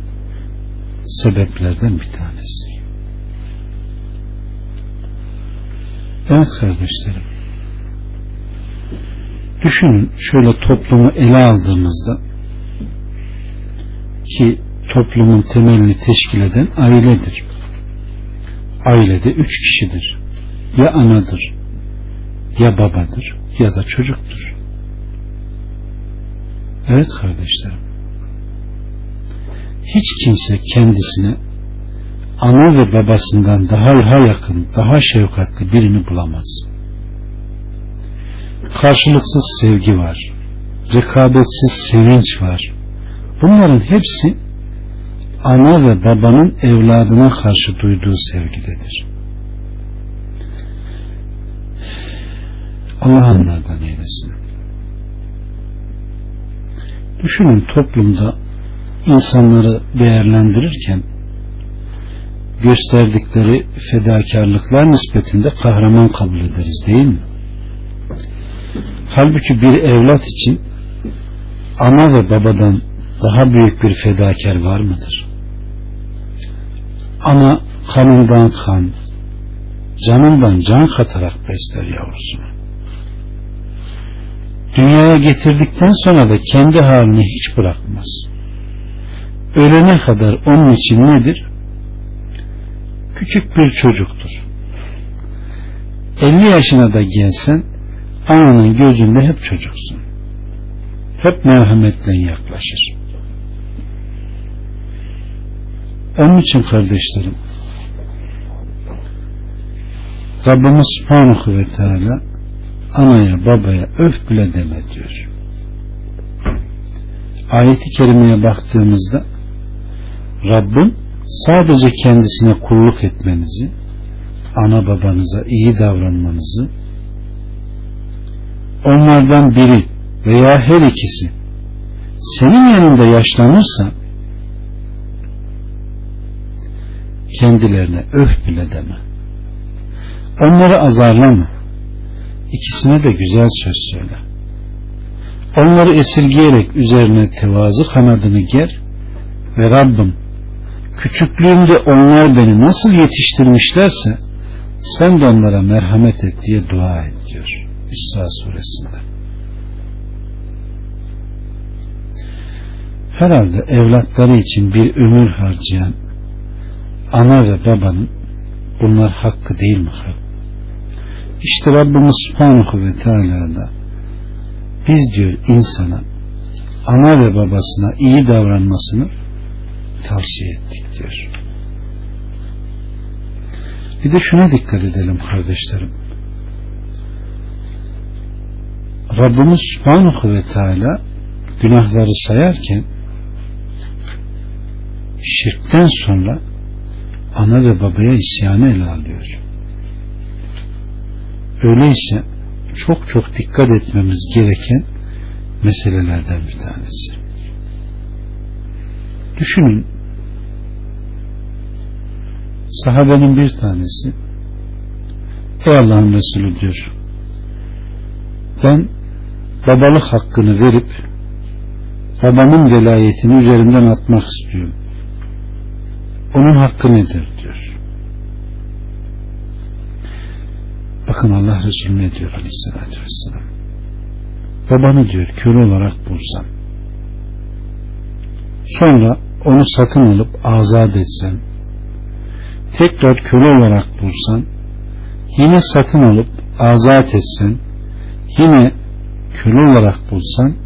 sebeplerden bir tanesi. Evet kardeşlerim. Düşünün şöyle toplumu ele aldığımızda ki toplumun temelini teşkil eden ailedir. Ailede üç kişidir. Ya anadır, ya babadır, ya da çocuktur. Evet kardeşlerim. Hiç kimse kendisine ana ve babasından daha daha yakın, daha şefkatli birini bulamaz. Karşılıksız sevgi var. Rekabetsiz sevinç var. Bunların hepsi ana ve babanın evladına karşı duyduğu sevgidedir. Allah onlardan eylesin. Düşünün toplumda insanları değerlendirirken gösterdikleri fedakarlıklar nispetinde kahraman kabul ederiz değil mi? Halbuki bir evlat için ana ve babadan daha büyük bir fedakar var mıdır? Ana kanından kan, canından can katarak besler yavrusunu. Dünyaya getirdikten sonra da kendi halini hiç bırakmaz. Ölene kadar onun için nedir? Küçük bir çocuktur. 50 yaşına da gelsen ananın gözünde hep çocuksun. Hep merhametle yaklaşır. Onun için kardeşlerim Rabbimiz Subhanahu ve Teala anaya babaya öf bile deme diyor. Ayeti kerimeye baktığımızda Rabbim sadece kendisine kulluk etmenizi ana babanıza iyi davranmanızı onlardan biri veya her ikisi senin yanında yaşlanırsa kendilerine öf bile deme. Onları azarlama. İkisine de güzel söz söyle. Onları esirgeyerek üzerine tevazu kanadını ger ve Rabbim küçüklüğümde onlar beni nasıl yetiştirmişlerse sen de onlara merhamet et diye dua et İsra suresinde. Herhalde evlatları için bir ömür harcayan ana ve babanın bunlar hakkı değil mi? İşte Rabbimiz Subhanahu ve Teala da biz diyor insana ana ve babasına iyi davranmasını tavsiye ettik diyor. Bir de şuna dikkat edelim kardeşlerim. Rabbimiz Subhanahu ve Teala günahları sayarken şirkten sonra ana ve babaya isyanı ele alıyor. Öyleyse çok çok dikkat etmemiz gereken meselelerden bir tanesi. Düşünün sahabenin bir tanesi Ey Allah'ın Resulü diyor ben babalık hakkını verip babamın velayetini üzerimden atmak istiyorum. Onun hakkı nedir diyor. Bakın Allah Resulü ne diyor aleyhissalatü vesselam. Babanı diyor köle olarak bulsan sonra onu satın alıp azat etsen tekrar köle olarak bulsan yine satın alıp azat etsen yine köle olarak bulsan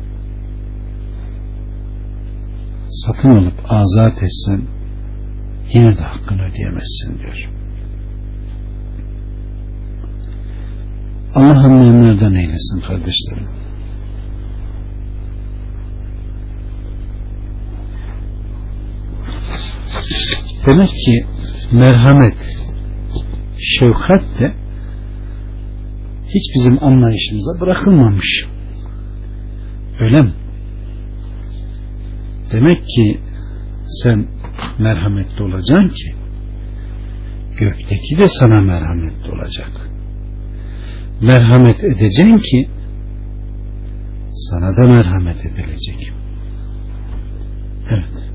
satın alıp azat etsen yine de hakkını ödeyemezsin diyor. Allah anlayanlardan eylesin kardeşlerim. Demek ki merhamet, şefkat de hiç bizim anlayışımıza bırakılmamış. Öyle mi? Demek ki sen merhametli olacaksın ki gökteki de sana merhametli olacak. Merhamet edeceksin ki sana da merhamet edilecek. Evet.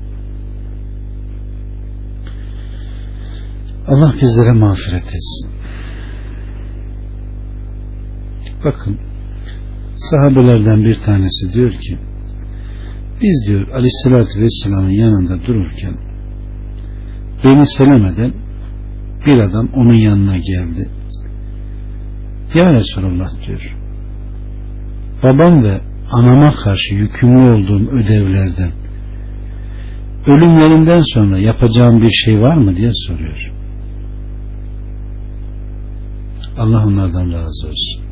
Allah bizlere mağfiret etsin. Bakın sahabelerden bir tanesi diyor ki biz diyor aleyhissalatü vesselamın yanında dururken beni selemeden bir adam onun yanına geldi. Ya Resulallah diyor babam ve anama karşı yükümlü olduğum ödevlerden ölümlerinden sonra yapacağım bir şey var mı diye soruyor. Allah onlardan razı olsun.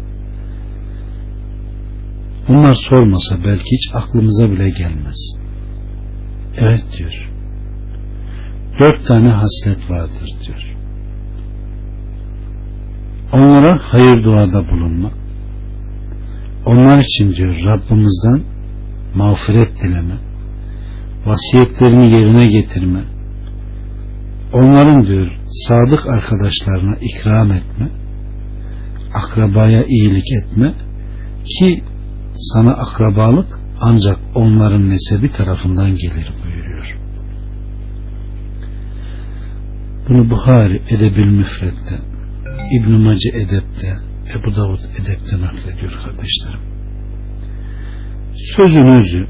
Bunlar sormasa belki hiç aklımıza bile gelmez. Evet diyor. Dört tane haslet vardır diyor. Onlara hayır duada bulunma. Onlar için diyor Rabbimizden mağfiret dileme. Vasiyetlerini yerine getirme. Onların diyor sadık arkadaşlarına ikram etme. Akrabaya iyilik etme ki sana akrabalık ancak onların nesebi tarafından gelir buyuruyor. Bunu Buhari Edebil Müfret'te, İbn-i Mace Edep'te, Ebu Davud Edep'te naklediyor kardeşlerim. Sözün özü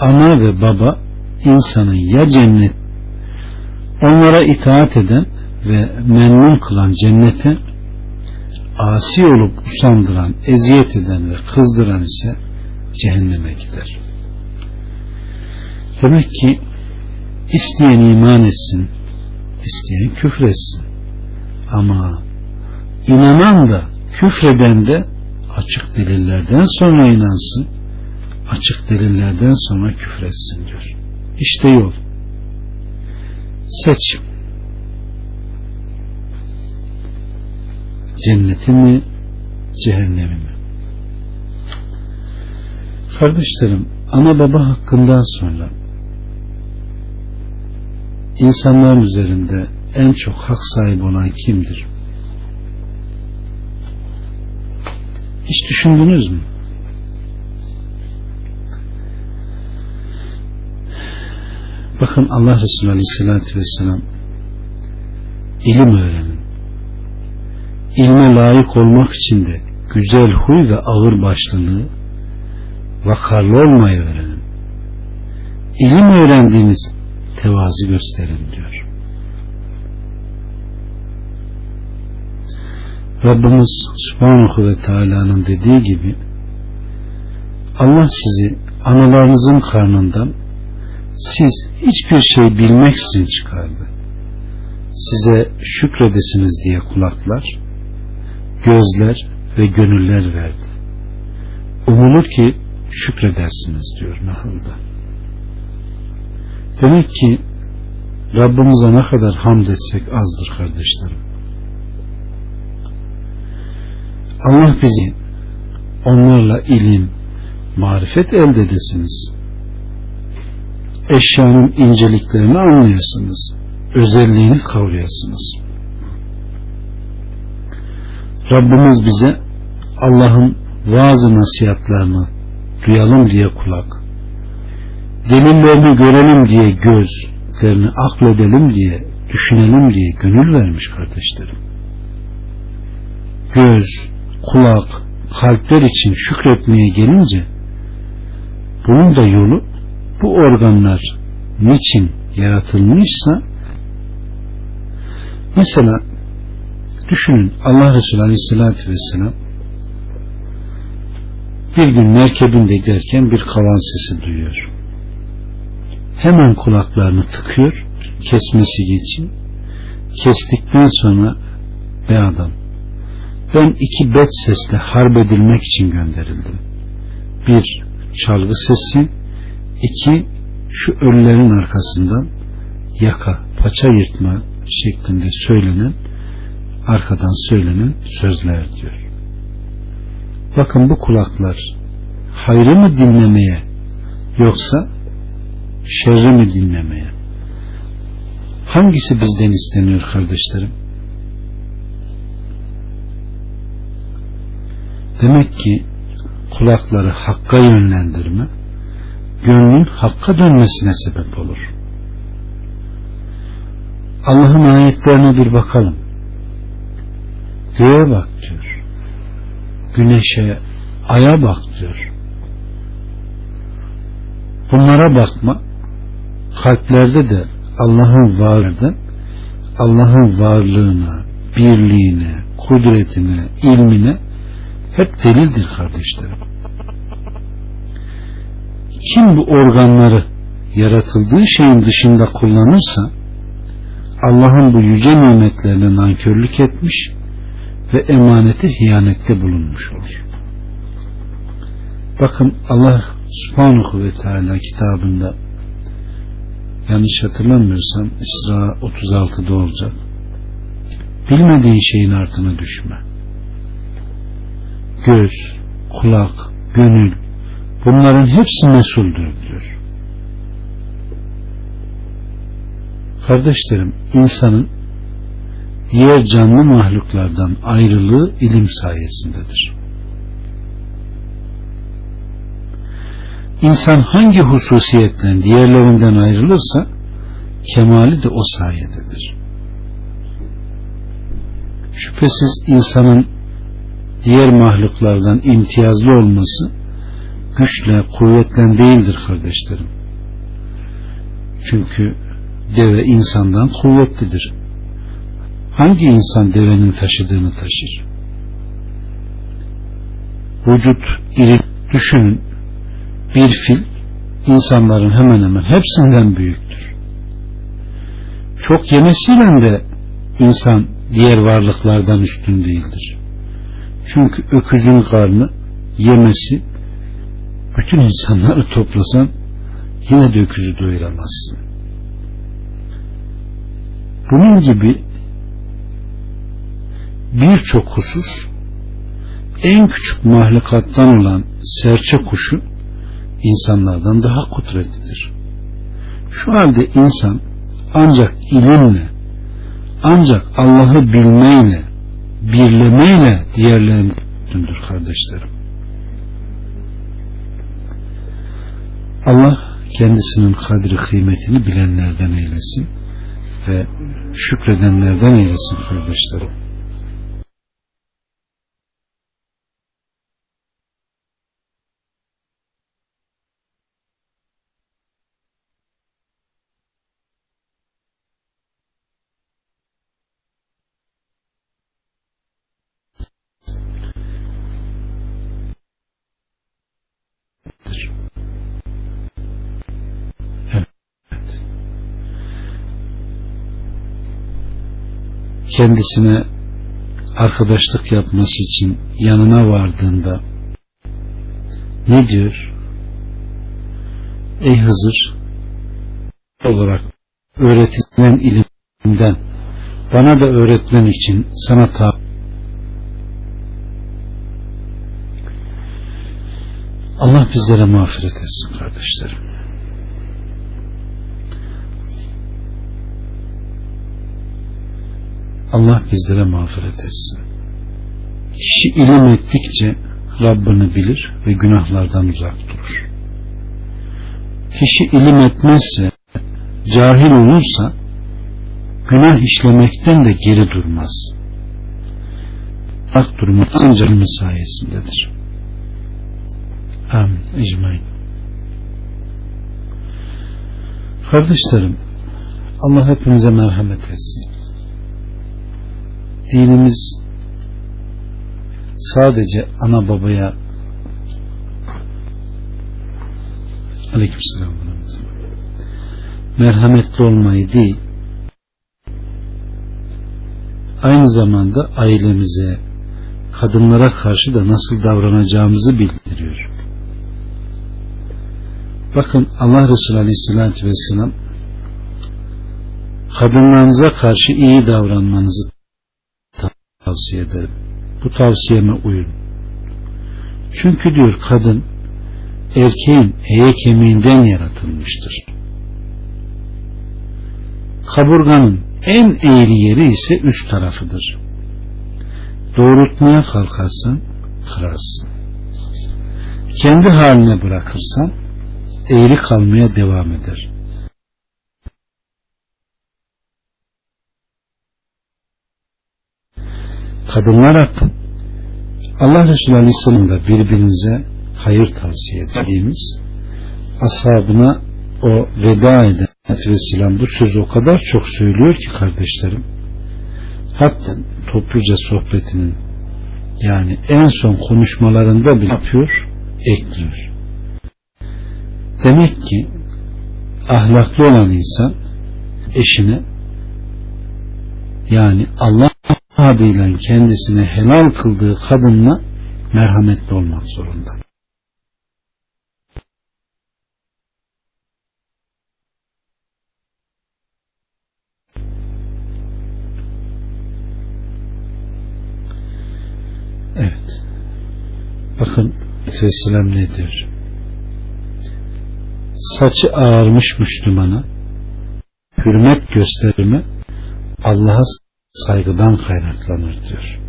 ana ve baba insanın ya cennet onlara itaat eden ve memnun kılan cennete asi olup usandıran, eziyet eden ve kızdıran ise cehenneme gider. Demek ki isteyen iman etsin, isteyen küfretsin. Ama inanan da küfreden de açık delillerden sonra inansın, açık delillerden sonra küfretsin diyor. İşte yol. Seç. Cenneti mi, cehennemi mi? Kardeşlerim, ana baba hakkından sonra insanların üzerinde en çok hak sahibi olan kimdir? Hiç düşündünüz mü? Bakın Allah Resulü Aleyhisselatü Vesselam ilim öğrenin. İlme layık olmak için de güzel huy ve ağır başlılığı vakarlı olmayı öğrenin. İlim öğrendiğiniz tevazi gösterin diyor. Rabbimiz Subhanahu ve Teala'nın dediği gibi Allah sizi analarınızın karnından siz hiçbir şey bilmeksizin çıkardı. Size şükredesiniz diye kulaklar, gözler ve gönüller verdi. Umulur ki şükredersiniz diyor Nahl'da. Demek ki Rabbimize ne kadar hamd etsek azdır kardeşlerim. Allah bizi onlarla ilim, marifet elde edesiniz. Eşyanın inceliklerini anlayasınız. Özelliğini kavrayasınız. Rabbimiz bize Allah'ın vaaz nasihatlarını duyalım diye kulak, delillerini görelim diye gözlerini akledelim diye, düşünelim diye gönül vermiş kardeşlerim. Göz, kulak, kalpler için şükretmeye gelince bunun da yolu bu organlar niçin yaratılmışsa mesela düşünün Allah Resulü Aleyhisselatü Vesselam Bir gün merkebinde giderken bir kavan sesi duyuyor. Hemen kulaklarını tıkıyor, kesmesi için. Kestikten sonra be adam ben iki bet sesle harp edilmek için gönderildim. Bir çalgı sesi, iki şu ölülerin arkasından yaka, paça yırtma şeklinde söylenen arkadan söylenen sözler diyor. Bakın bu kulaklar hayrı mı dinlemeye yoksa şerri mi dinlemeye? Hangisi bizden isteniyor kardeşlerim? Demek ki kulakları hakka yönlendirme gönlün hakka dönmesine sebep olur. Allah'ın ayetlerine bir bakalım. Göğe bak diyor. Güneşe, aya bak diyor. Bunlara bakma kalplerde de Allah'ın varlığında Allah'ın varlığına, birliğine, kudretine, ilmine hep delildir kardeşlerim. Kim bu organları yaratıldığı şeyin dışında kullanırsa Allah'ın bu yüce nimetlerine nankörlük etmiş ve emanete hiyanette bulunmuş olur. Bakın Allah subhanahu ve teala kitabında yanlış hatırlamıyorsam İsra 36'da olacak. Bilmediğin şeyin altına düşme. Göz, kulak, gönül bunların hepsi mesuldür diyor. Kardeşlerim insanın diğer canlı mahluklardan ayrılığı ilim sayesindedir. İnsan hangi hususiyetle diğerlerinden ayrılırsa kemali de o sayededir. Şüphesiz insanın diğer mahluklardan imtiyazlı olması güçle, kuvvetle değildir kardeşlerim. Çünkü deve insandan kuvvetlidir. Hangi insan devenin taşıdığını taşır? Vücut iri düşünün bir fil insanların hemen hemen hepsinden büyüktür. Çok yemesiyle de insan diğer varlıklardan üstün değildir. Çünkü öküzün karnı yemesi bütün insanları toplasan yine de öküzü doyuramazsın. Bunun gibi birçok husus en küçük mahlukattan olan serçe kuşu insanlardan daha kudretlidir. Şu halde insan ancak ilimle ancak Allah'ı bilmeyle birlemeyle diğerlerindendir kardeşlerim. Allah kendisinin kadri kıymetini bilenlerden eylesin ve şükredenlerden eylesin kardeşlerim. Kendisine arkadaşlık yapması için yanına vardığında ne diyor? Ey Hızır olarak öğretilen ilimden bana da öğretmen için sana ta Allah bizlere mağfiret etsin kardeşlerim. Allah bizlere mağfiret etsin. Kişi ilim ettikçe Rabbini bilir ve günahlardan uzak durur. Kişi ilim etmezse, cahil olursa günah işlemekten de geri durmaz. Hak durumu ancak sayesindedir. Amin. İcmain. Kardeşlerim, Allah hepimize merhamet etsin dinimiz sadece ana babaya Aleykümselam. Merhametli olmayı değil, aynı zamanda ailemize, kadınlara karşı da nasıl davranacağımızı bildiriyor. Bakın Allah Resulü Aleyhisselatü Vesselam kadınlarınıza karşı iyi davranmanızı tavsiye ederim. Bu tavsiyeme uyun. Çünkü diyor kadın erkeğin eye kemiğinden yaratılmıştır. Kaburganın en eğri yeri ise üç tarafıdır. Doğrultmaya kalkarsan kırarsın. Kendi haline bırakırsan eğri kalmaya devam eder. Kadınlar hakkı. Allah Resulü Aleyhisselam'da birbirinize hayır tavsiye ettiğimiz ashabına o veda eden Vesselam bu sözü o kadar çok söylüyor ki kardeşlerim hatta topluca sohbetinin yani en son konuşmalarında bile yapıyor ekliyor. Demek ki ahlaklı olan insan eşine yani Allah adıyla kendisine helal kıldığı kadınla merhametli olmak zorunda. Evet. Bakın Vesselam ne diyor? Saçı ağarmış Müslümana hürmet gösterme Allah'a saygıdan kaynaklanır diyor.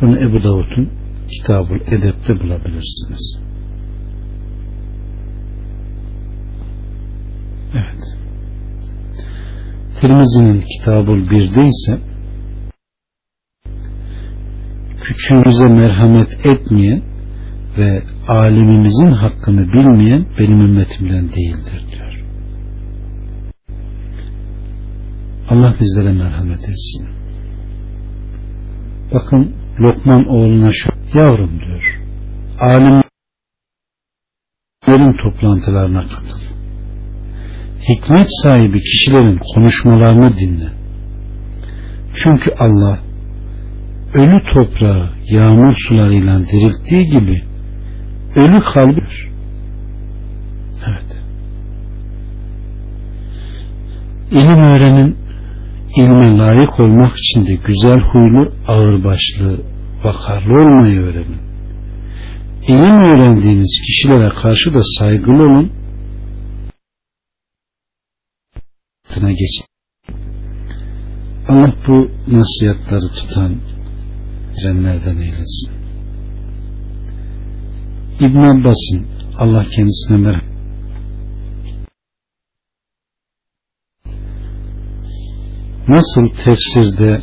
Bunu Ebu Davud'un Kitabul Edep'te bulabilirsiniz. Evet. Tirmizi'nin Kitabul 1'de ise küçüğümüze merhamet etmeyen ve alimimizin hakkını bilmeyen benim ümmetimden değildir Allah bizlere merhamet etsin. Bakın Lokman oğluna şu yavrum diyor. Alimlerin toplantılarına katıl. Hikmet sahibi kişilerin konuşmalarını dinle. Çünkü Allah ölü toprağı yağmur sularıyla dirilttiği gibi ölü kalbi evet ilim öğrenin ilme layık olmak için de güzel huylu ağırbaşlı vakarlı olmayı öğrenin. İlim öğrendiğiniz kişilere karşı da saygılı olun. Geçin. Allah bu nasihatları tutan girenlerden eylesin. İbn Abbas'ın Allah kendisine merhamet nasıl tefsirde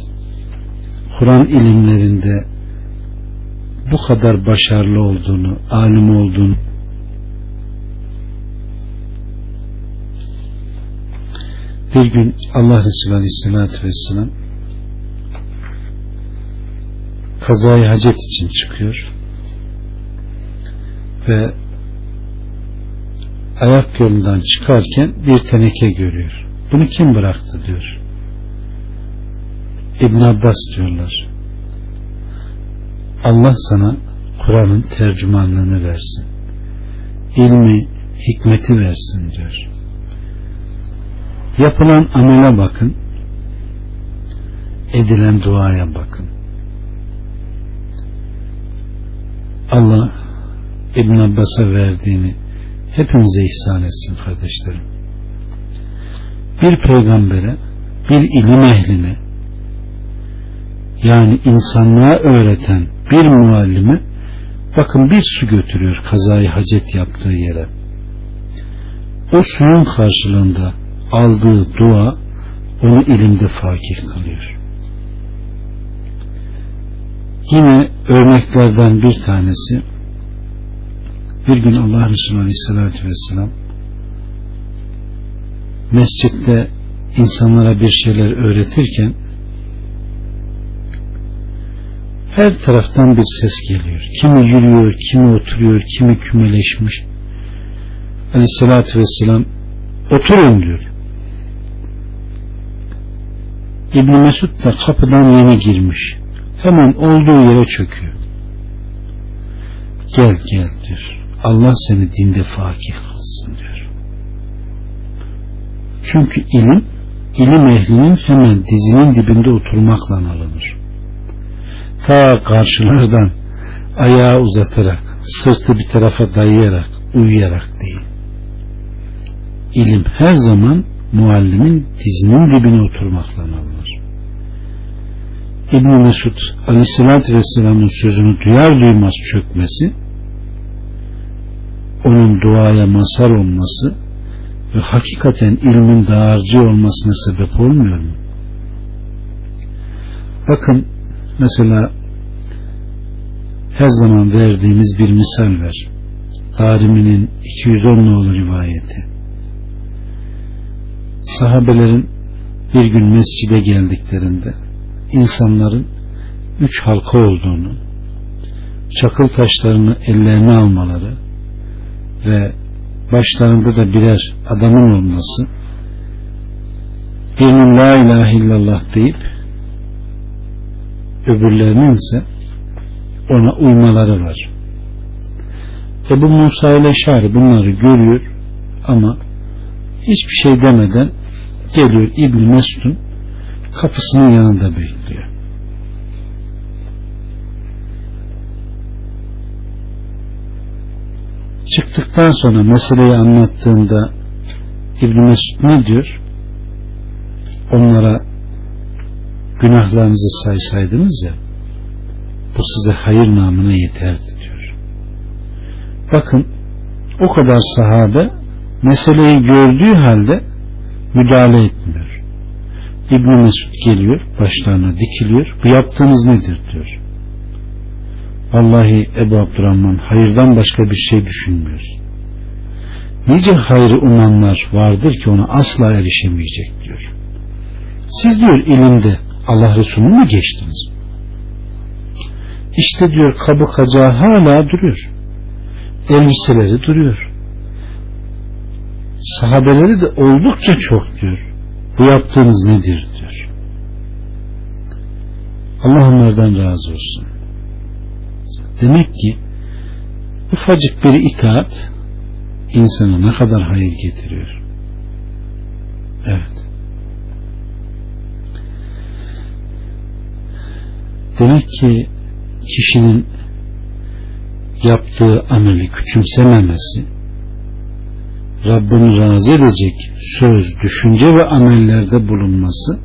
Kur'an ilimlerinde bu kadar başarılı olduğunu, alim olduğunu bir gün Allah Resulü Aleyhisselatü Vesselam kazayı hacet için çıkıyor ve ayak yolundan çıkarken bir teneke görüyor. Bunu kim bıraktı diyor. İbn Abbas diyorlar. Allah sana Kur'an'ın tercümanlığını versin. İlmi, hikmeti versin diyor. Yapılan amele bakın. Edilen duaya bakın. Allah İbn Abbas'a verdiğini hepimize ihsan etsin kardeşlerim. Bir peygambere, bir ilim ehline yani insanlığa öğreten bir muallime bakın bir su götürüyor kazayı hacet yaptığı yere. O suyun karşılığında aldığı dua onu ilimde fakir kılıyor. Yine örneklerden bir tanesi bir gün Allah Resulü Aleyhisselatü Vesselam mescitte insanlara bir şeyler öğretirken her taraftan bir ses geliyor. Kimi yürüyor, kimi oturuyor, kimi kümeleşmiş. aleyhissalatü vesselam oturun diyor. İbn Mesud da kapıdan yeni girmiş. Hemen olduğu yere çöküyor. Gel gel diyor. Allah seni dinde fakir kılsın diyor. Çünkü ilim ilim ehlinin hemen dizinin dibinde oturmakla alınır. Ta karşılardan ayağı uzatarak, sırtı bir tarafa dayayarak, uyuyarak değil. İlim her zaman muallimin dizinin dibine oturmakla alınır. İbn Mesud Aleyhisselatü Vesselam'ın sözünü duyar duymaz çökmesi onun duaya mazhar olması ve hakikaten ilmin dağarcı olmasına sebep olmuyor mu? Bakın mesela her zaman verdiğimiz bir misal ver. Darimi'nin 210 nolu rivayeti. Sahabelerin bir gün mescide geldiklerinde insanların üç halka olduğunu, çakıl taşlarını ellerine almaları ve başlarında da birer adamın olması birinin la ilahe illallah deyip öbürlerinin ise ona uymaları var. Ebu Musa ile Şari bunları görüyor ama hiçbir şey demeden geliyor İbn Mesud'un kapısının yanında bekliyor. Çıktıktan sonra meseleyi anlattığında İbn Mesud ne diyor? Onlara günahlarınızı saysaydınız ya bu size hayır namına yeterdi diyor. Bakın o kadar sahabe meseleyi gördüğü halde müdahale etmiyor. İbn Mesud geliyor başlarına dikiliyor. Bu yaptığınız nedir diyor. Vallahi Ebu Abdurrahman hayırdan başka bir şey düşünmüyor. Nice hayrı umanlar vardır ki ona asla erişemeyecek diyor. Siz diyor ilimde Allah Resulü mu geçtiniz? İşte diyor kabı kacağı hala duruyor. Elbiseleri duruyor. Sahabeleri de oldukça çok diyor. Bu yaptığınız nedir diyor. Allah onlardan razı olsun. Demek ki ufacık bir itaat insana ne kadar hayır getiriyor. Evet. Demek ki kişinin yaptığı ameli küçümsememesi Rabbini razı edecek söz, düşünce ve amellerde bulunması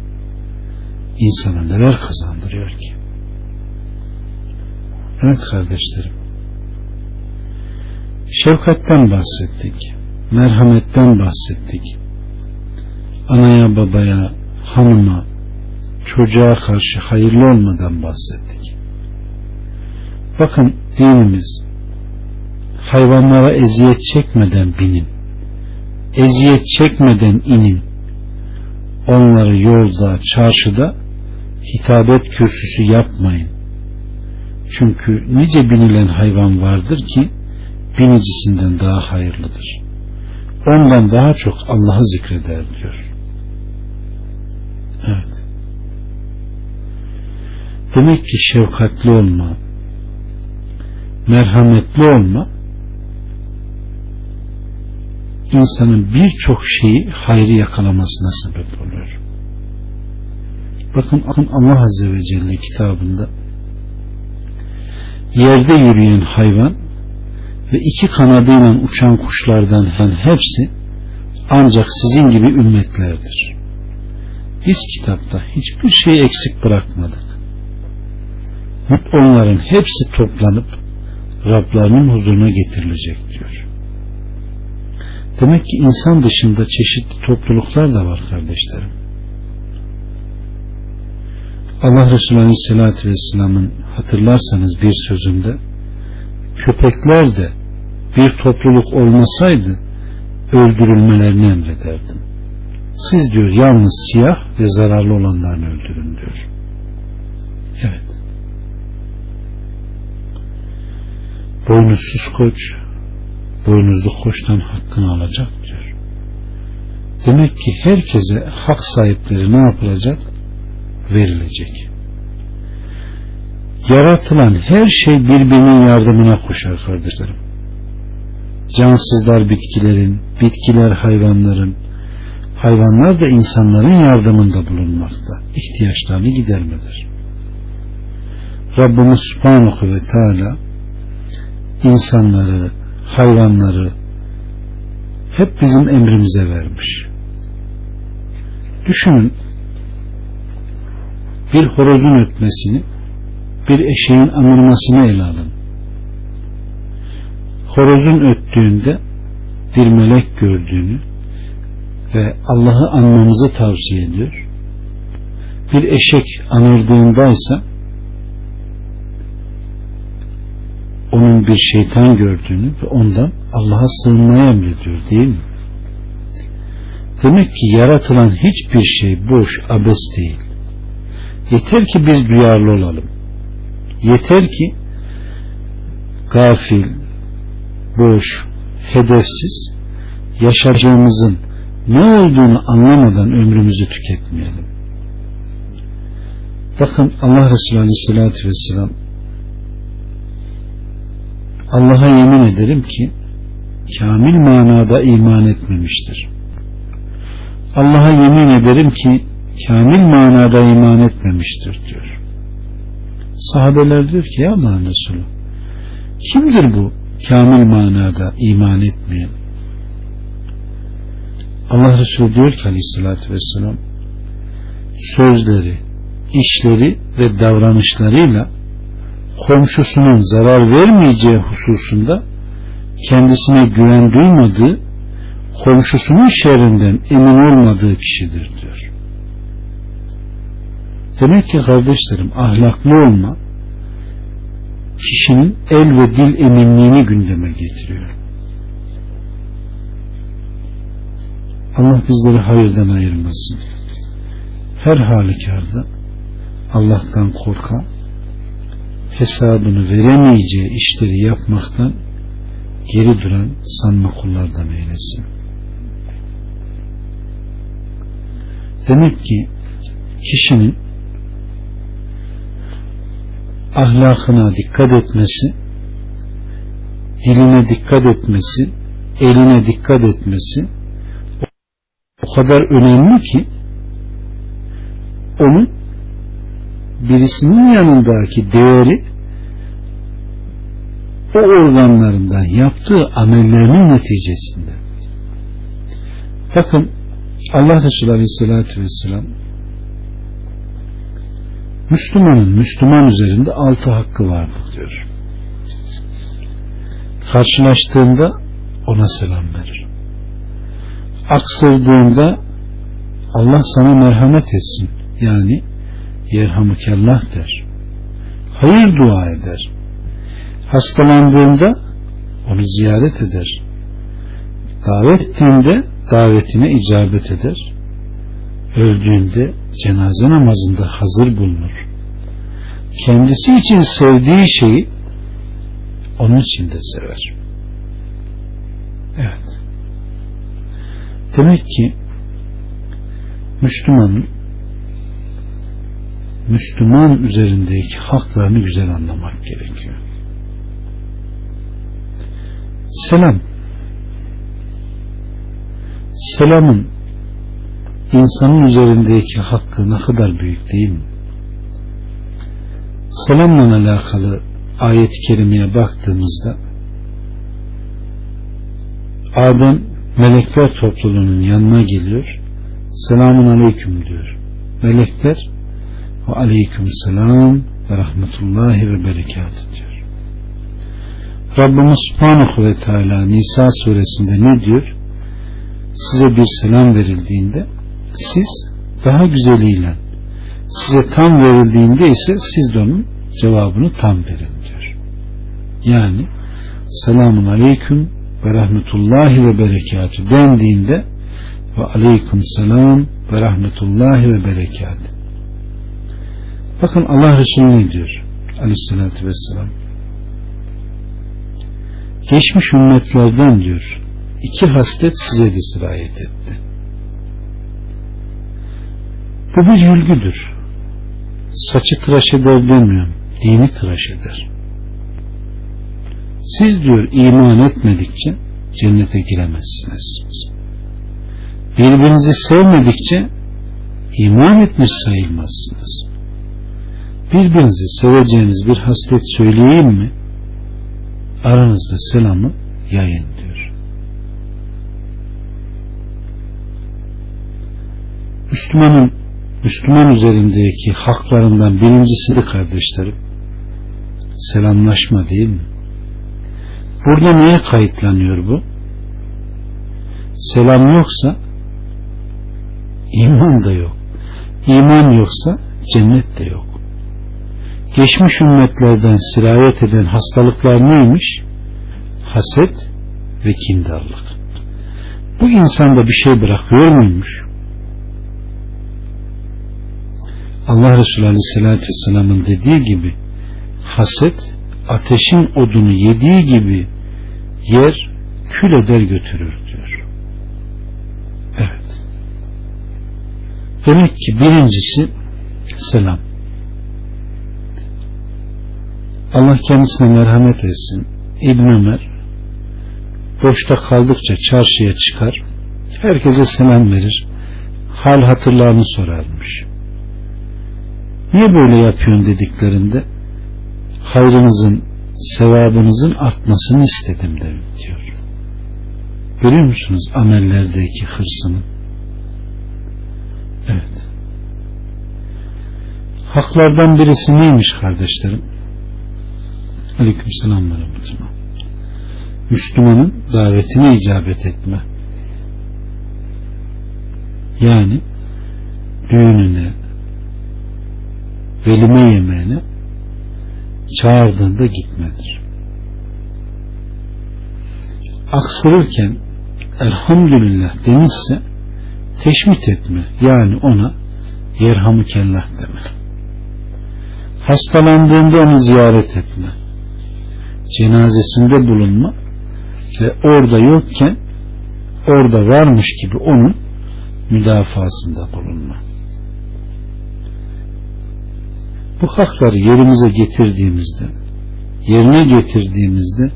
insana neler kazandırıyor ki? Evet kardeşlerim. Şefkatten bahsettik. Merhametten bahsettik. Anaya, babaya, hanıma, çocuğa karşı hayırlı olmadan bahsettik. Bakın dinimiz hayvanlara eziyet çekmeden binin. Eziyet çekmeden inin. Onları yolda, çarşıda hitabet kürsüsü yapmayın. Çünkü nice binilen hayvan vardır ki binicisinden daha hayırlıdır. Ondan daha çok Allah'ı zikreder diyor. Evet. Demek ki şefkatli olma, merhametli olma insanın birçok şeyi hayrı yakalamasına sebep oluyor. Bakın Allah Azze ve Celle kitabında yerde yürüyen hayvan ve iki kanadıyla uçan kuşlardan hepsi ancak sizin gibi ümmetlerdir. Biz kitapta hiçbir şey eksik bırakmadık. Onların hepsi toplanıp Rablarının huzuruna getirilecek diyor. Demek ki insan dışında çeşitli topluluklar da var kardeşlerim. Allah Resulü Aleyhisselatü Vesselam'ın hatırlarsanız bir sözünde köpekler de bir topluluk olmasaydı öldürülmelerini emrederdim. Siz diyor yalnız siyah ve zararlı olanlarını öldürün diyor. Boynuzsuz koç, boynuzlu koçtan hakkını alacak diyor. Demek ki herkese hak sahipleri ne yapılacak? Verilecek. Yaratılan her şey birbirinin yardımına koşar kardeşlerim. Cansızlar bitkilerin, bitkiler hayvanların, hayvanlar da insanların yardımında bulunmakta. ihtiyaçlarını gidermedir. Rabbimiz Subhanahu ve Teala insanları, hayvanları hep bizim emrimize vermiş. Düşünün bir horozun ötmesini bir eşeğin anılmasını ele alın. Horozun öttüğünde bir melek gördüğünü ve Allah'ı anmamızı tavsiye ediyor. Bir eşek anırdığındaysa onun bir şeytan gördüğünü ve ondan Allah'a sığınmayı emrediyor değil mi? Demek ki yaratılan hiçbir şey boş, abes değil. Yeter ki biz duyarlı olalım. Yeter ki gafil, boş, hedefsiz yaşayacağımızın ne olduğunu anlamadan ömrümüzü tüketmeyelim. Bakın Allah Resulü Aleyhisselatü Vesselam Allah'a yemin ederim ki kamil manada iman etmemiştir. Allah'a yemin ederim ki kamil manada iman etmemiştir diyor. Sahabeler diyor ki ya Allah'ın Resulü kimdir bu kamil manada iman etmeyen? Allah Resulü diyor ki aleyhissalatü vesselam sözleri, işleri ve davranışlarıyla komşusunun zarar vermeyeceği hususunda kendisine güven duymadığı komşusunun şerrinden emin olmadığı kişidir diyor. Demek ki kardeşlerim ahlaklı olma kişinin el ve dil eminliğini gündeme getiriyor. Allah bizleri hayırdan ayırmasın. Her halükarda Allah'tan korkan, hesabını veremeyeceği işleri yapmaktan geri duran sanma kullardan eylesin. Demek ki kişinin ahlakına dikkat etmesi, diline dikkat etmesi, eline dikkat etmesi o kadar önemli ki onun birisinin yanındaki değeri o organlarından yaptığı amellerinin neticesinde. Bakın Allah Resulü Aleyhisselatü Vesselam Müslümanın Müslüman üzerinde altı hakkı vardır diyor. Karşılaştığında ona selam verir. Aksırdığında Allah sana merhamet etsin. Yani yerhamükallah der. Hayır dua eder. Hastalandığında onu ziyaret eder. Davet ettiğinde davetine icabet eder. Öldüğünde cenaze namazında hazır bulunur. Kendisi için sevdiği şeyi onun için de sever. Evet. Demek ki Müslümanın Müslüman üzerindeki haklarını güzel anlamak gerekiyor. Selam. Selamın insanın üzerindeki hakkı ne kadar büyük değil mi? Selamla alakalı ayet-i kerimeye baktığımızda Adem melekler topluluğunun yanına geliyor. Selamun aleyküm diyor. Melekler ve aleyküm selam ve rahmetullahi ve berekatü diyor. Rabbimiz Subhanahu ve Teala Nisa suresinde ne diyor? Size bir selam verildiğinde siz daha güzeliyle size tam verildiğinde ise siz de onun cevabını tam verin diyor. Yani selamun aleyküm ve rahmetullahi ve berekatü dendiğinde ve aleyküm selam ve rahmetullahi ve berekatü. Bakın Allah Resulü ne diyor? Aleyhissalatü vesselam. geçmiş ümmetlerden diyor iki haslet size de sirayet etti. Bu bir yülgüdür. Saçı tıraş eder demiyorum. Dini tıraş eder. Siz diyor iman etmedikçe cennete giremezsiniz. Birbirinizi sevmedikçe iman etmiş sayılmazsınız. Birbirinizi seveceğiniz bir haslet söyleyeyim mi? Aranızda selamı yayın diyor. Müslümanın Müslüman üzerindeki haklarından birincisi de kardeşlerim selamlaşma değil mi? Burada neye kayıtlanıyor bu? Selam yoksa iman da yok. İman yoksa cennet de yok. Geçmiş ümmetlerden sirayet eden hastalıklar neymiş? Haset ve kindarlık. Bu insanda bir şey bırakıyor muymuş? Allah Resulü Aleyhisselatü Vesselam'ın dediği gibi haset ateşin odunu yediği gibi yer kül eder götürür diyor. Evet. Demek ki birincisi selam. Allah kendisine merhamet etsin. İbn Ömer boşta kaldıkça çarşıya çıkar. Herkese selam verir. Hal hatırlarını sorarmış. Niye böyle yapıyorsun dediklerinde hayrınızın sevabınızın artmasını istedim de diyor. Görüyor musunuz amellerdeki hırsını? Evet. Haklardan birisi neymiş kardeşlerim? Aleyküm selam ve Müslümanın davetine icabet etme. Yani düğününe, velime yemeğine çağırdığında gitmedir. Aksırırken elhamdülillah demişse teşmit etme yani ona yerhamı kellah deme. Hastalandığında onu ziyaret etme. Cenazesinde bulunma ve orada yokken orada varmış gibi onun müdafasında bulunma. bu hakları yerimize getirdiğimizde yerine getirdiğimizde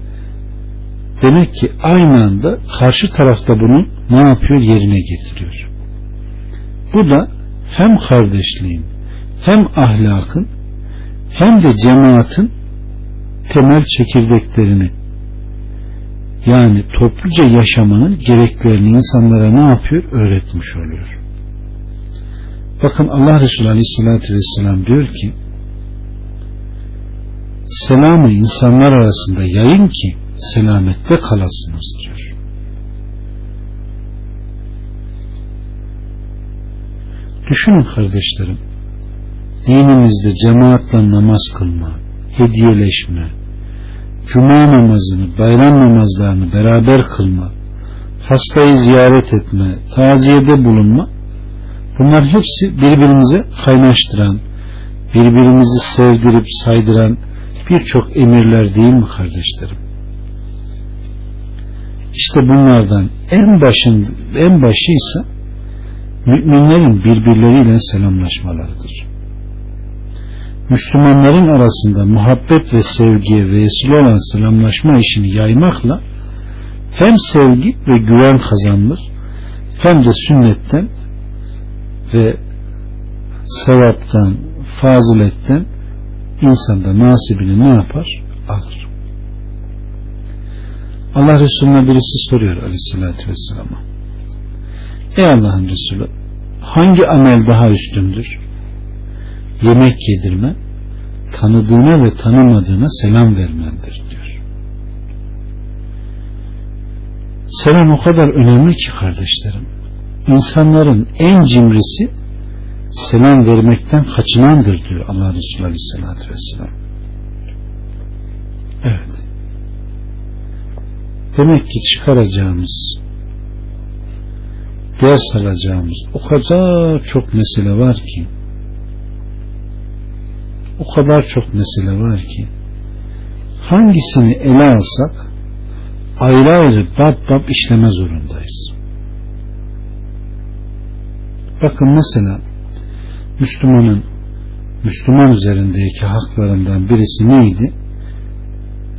demek ki aynı anda karşı tarafta bunu ne yapıyor yerine getiriyor. Bu da hem kardeşliğin hem ahlakın hem de cemaatin temel çekirdeklerini yani topluca yaşamanın gereklerini insanlara ne yapıyor? Öğretmiş oluyor. Bakın Allah Resulü Aleyhisselatü Vesselam diyor ki selamı insanlar arasında yayın ki selamette kalasınız diyor. Düşünün kardeşlerim dinimizde cemaatle namaz kılma, hediyeleşme, cuma namazını, bayram namazlarını beraber kılma, hastayı ziyaret etme, taziyede bulunma bunlar hepsi birbirimize kaynaştıran, birbirimizi sevdirip saydıran birçok emirler değil mi kardeşlerim? İşte bunlardan en başın en başıysa müminlerin birbirleriyle selamlaşmalarıdır. Müslümanların arasında muhabbet ve sevgiye vesile olan selamlaşma işini yaymakla hem sevgi ve güven kazanılır hem de sünnetten ve sevaptan, faziletten insanda nasibini ne yapar? Alır. Allah Resulüne birisi soruyor aleyhissalatü vesselama. Ey Allah'ın Resulü hangi amel daha üstündür? Yemek yedirme, tanıdığına ve tanımadığına selam vermendir diyor. Selam o kadar önemli ki kardeşlerim. İnsanların en cimrisi selam vermekten kaçınandır diyor Allah Resulü Aleyhisselatü Vesselam. Evet. Demek ki çıkaracağımız ders alacağımız o kadar çok mesele var ki o kadar çok mesele var ki hangisini ele alsak ayrı ayrı bab bab işleme zorundayız. Bakın mesela Müslümanın Müslüman üzerindeki haklarından birisi neydi?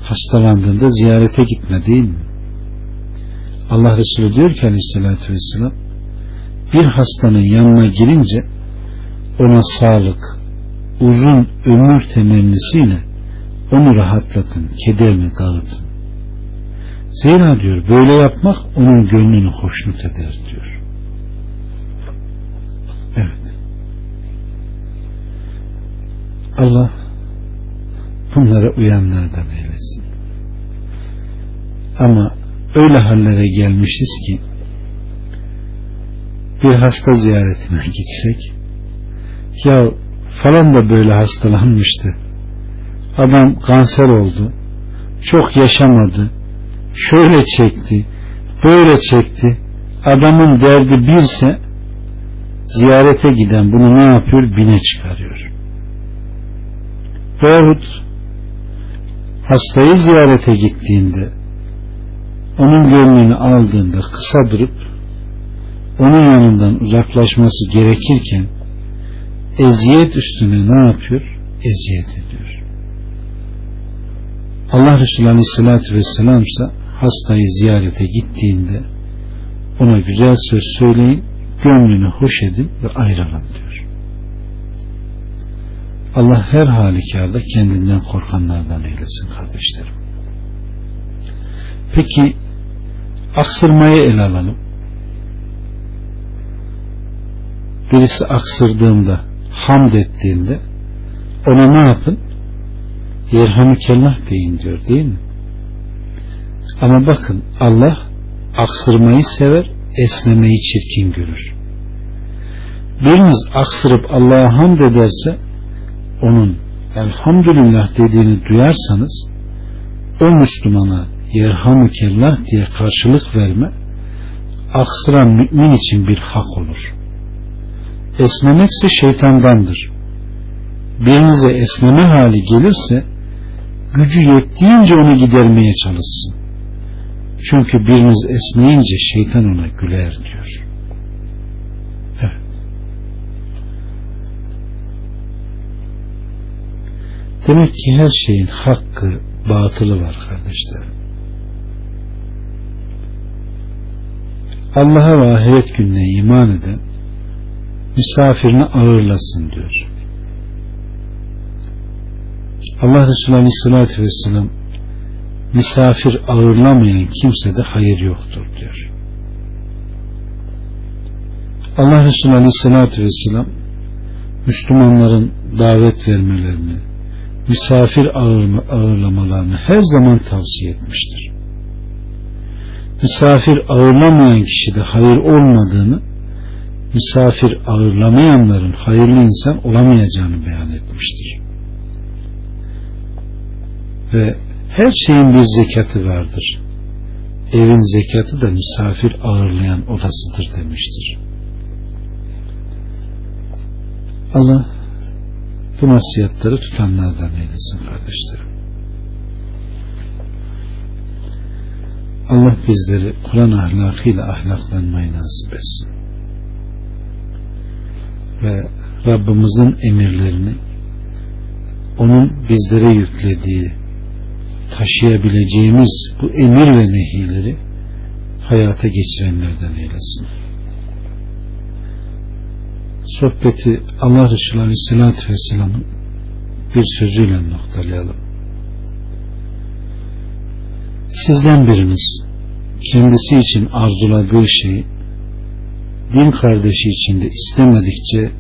Hastalandığında ziyarete gitme değil mi? Allah Resulü diyor ki aleyhissalatü vesselam bir hastanın yanına girince ona sağlık, uzun ömür temennisiyle onu rahatlatın, kederini dağıtın. Zira diyor böyle yapmak onun gönlünü hoşnut eder diyor. Evet. Allah bunlara uyanlardan eylesin. Ama öyle hallere gelmişiz ki bir hasta ziyaretine gitsek ya falan da böyle hastalanmıştı. Adam kanser oldu. Çok yaşamadı. Şöyle çekti böyle çekti. Adamın derdi birse ziyarete giden bunu ne yapıyor? Bine çıkarıyor. Veyahut hastayı ziyarete gittiğinde onun gönlünü aldığında kısa durup onun yanından uzaklaşması gerekirken eziyet üstüne ne yapıyor? Eziyet ediyor. Allah Resulü Aleyhisselatü Vesselam ise hastayı ziyarete gittiğinde ona güzel söz söyleyin, gönlünü hoş edin ve ayrılın diyor. Allah her halükarda kendinden korkanlardan eylesin kardeşlerim. Peki aksırmayı ele alalım. Birisi aksırdığında hamd ettiğinde ona ne yapın? Yerhamükellah deyin diyor değil mi? Ama bakın Allah aksırmayı sever, esnemeyi çirkin görür. Biriniz aksırıp Allah'a hamd ederse onun elhamdülillah dediğini duyarsanız o Müslümana yerhamükellah diye karşılık verme aksıran mümin için bir hak olur. Esnemekse şeytandandır. Birinize esneme hali gelirse gücü yettiğince onu gidermeye çalışsın. Çünkü biriniz esneyince şeytan ona güler diyor. Evet. Demek ki her şeyin hakkı, batılı var kardeşlerim. Allah'a ve ahiret gününe iman eden misafirini ağırlasın diyor. Allah Resulü Aleyhisselatü Vesselam misafir ağırlamayan kimsede hayır yoktur diyor. Allah Resulü Aleyhisselatü Vesselam Müslümanların davet vermelerini, misafir ağırlamalarını her zaman tavsiye etmiştir. Misafir ağırlamayan kişide hayır olmadığını, misafir ağırlamayanların hayırlı insan olamayacağını beyan etmiştir. Ve her şeyin bir zekatı vardır. Evin zekatı da misafir ağırlayan odasıdır demiştir. Allah bu nasihatleri tutanlardan eylesin kardeşlerim. Allah bizleri Kur'an ahlakıyla ahlaklanmayı nasip etsin. Ve Rabbimizin emirlerini onun bizlere yüklediği taşıyabileceğimiz bu emir ve nehileri hayata geçirenlerden eylesin. Sohbeti Allah Resulü Aleyhisselatü Vesselam'ın bir sözüyle noktalayalım. Sizden biriniz kendisi için arzuladığı şeyi din kardeşi için de istemedikçe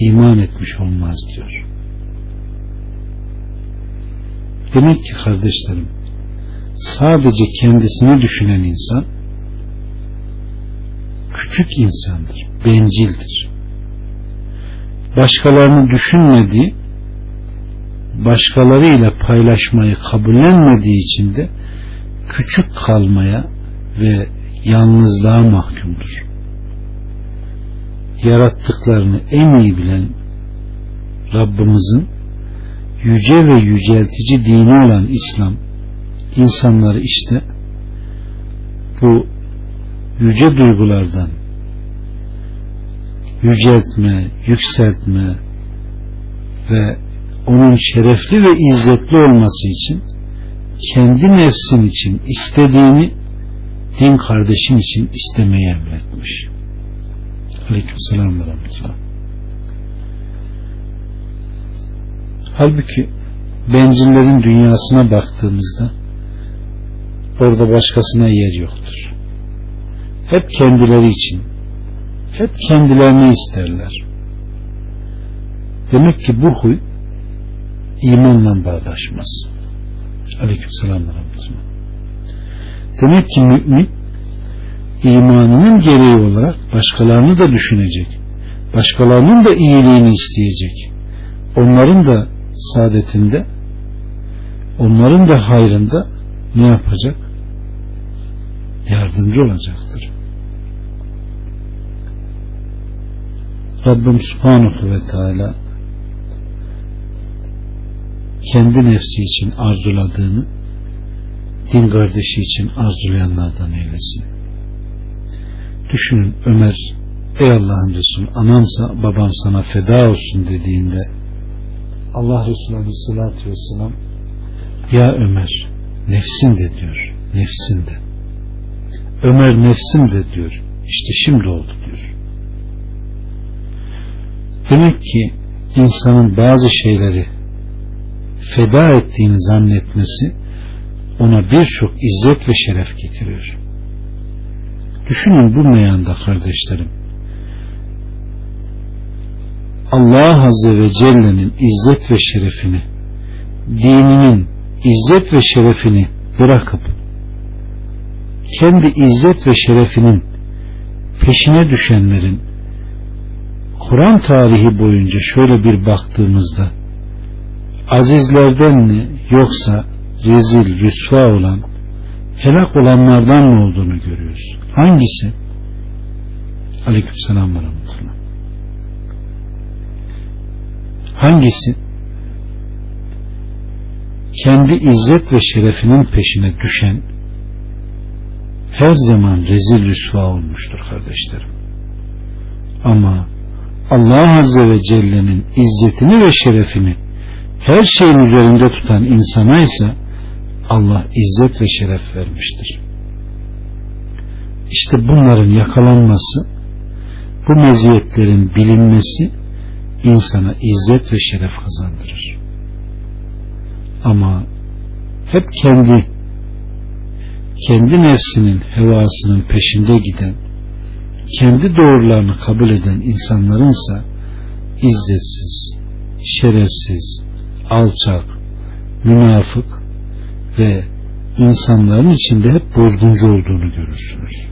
iman etmiş olmaz diyor. Demek ki kardeşlerim sadece kendisini düşünen insan küçük insandır, bencildir. Başkalarını düşünmediği, başkalarıyla paylaşmayı kabullenmediği için de küçük kalmaya ve yalnızlığa mahkumdur. Yarattıklarını en iyi bilen Rabbimizin yüce ve yüceltici dini olan İslam insanları işte bu yüce duygulardan yüceltme, yükseltme ve onun şerefli ve izzetli olması için kendi nefsin için istediğini din kardeşin için istemeyi emretmiş. Aleyküm selam ve. Halbuki bencillerin dünyasına baktığımızda orada başkasına yer yoktur. Hep kendileri için, hep kendilerini isterler. Demek ki bu huy imanla bağdaşmaz. Aleyküm selam ve. Demek ki mümin imanının gereği olarak başkalarını da düşünecek. Başkalarının da iyiliğini isteyecek. Onların da saadetinde onların da hayrında ne yapacak? Yardımcı olacaktır. Rabbim Subhanahu ve Teala kendi nefsi için arzuladığını din kardeşi için arzulayanlardan eylesin. Düşünün Ömer ey Allah'ın Resulü anamsa babam sana feda olsun dediğinde Allah Resulü Aleyhisselatü Vesselam ya Ömer nefsin de diyor nefsin de Ömer nefsim de diyor işte şimdi oldu diyor demek ki insanın bazı şeyleri feda ettiğini zannetmesi ona birçok izzet ve şeref getiriyor. Düşünün bu meyanda kardeşlerim. Allah Azze ve Celle'nin izzet ve şerefini, dininin izzet ve şerefini bırakıp kendi izzet ve şerefinin peşine düşenlerin Kur'an tarihi boyunca şöyle bir baktığımızda azizlerden mi yoksa rezil, rüsva olan helak olanlardan mı olduğunu görüyoruz. Hangisi? Aleykümselam ve rahmetullah. Hangisi? Kendi izzet ve şerefinin peşine düşen her zaman rezil rüsva olmuştur kardeşlerim. Ama Allah Azze ve Celle'nin izzetini ve şerefini her şeyin üzerinde tutan insana ise Allah izzet ve şeref vermiştir. İşte bunların yakalanması, bu meziyetlerin bilinmesi insana izzet ve şeref kazandırır. Ama hep kendi kendi nefsinin hevasının peşinde giden kendi doğrularını kabul eden insanlarınsa izzetsiz, şerefsiz, alçak, münafık ve insanların içinde hep bozguncu olduğunu görürsünüz.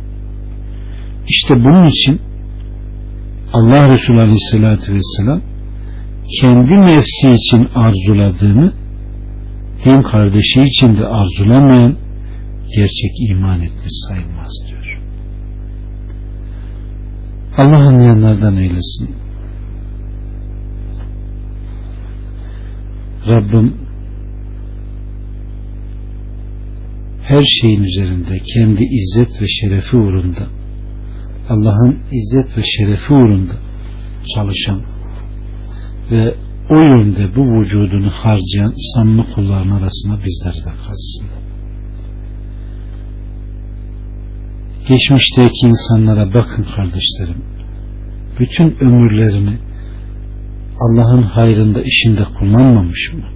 İşte bunun için Allah Resulü Aleyhisselatü Vesselam kendi nefsi için arzuladığını din kardeşi için de arzulamayan gerçek iman etmiş sayılmaz diyor. Allah anlayanlardan eylesin. Rabbim her şeyin üzerinde kendi izzet ve şerefi uğrunda Allah'ın izzet ve şerefi uğrunda çalışan ve o yönde bu vücudunu harcayan samimi kulların arasına bizleri de kalsın. Geçmişteki insanlara bakın kardeşlerim. Bütün ömürlerini Allah'ın hayrında işinde kullanmamış mı?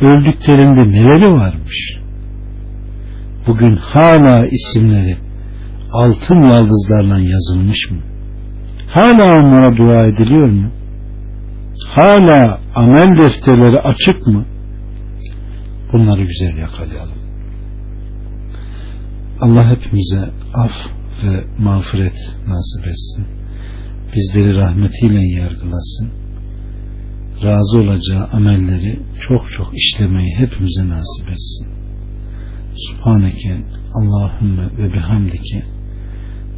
Öldüklerinde neleri varmış? Bugün hala isimleri altın yıldızlarla yazılmış mı? Hala onlara dua ediliyor mu? Hala amel defterleri açık mı? Bunları güzel yakalayalım. Allah hepimize af ve mağfiret nasip etsin bizleri rahmetiyle yargılasın. Razı olacağı amelleri çok çok işlemeyi hepimize nasip etsin. Subhaneke Allahümme ve bihamdike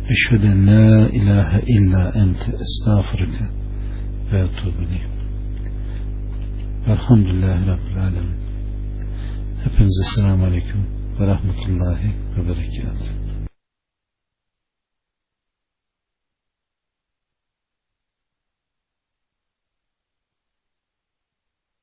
eşheden la ilahe illa ente estağfurike ve etubile. Velhamdülillahi Rabbil Alemin. Hepinize selamun aleyküm ve rahmetullahi ve berekatuhu.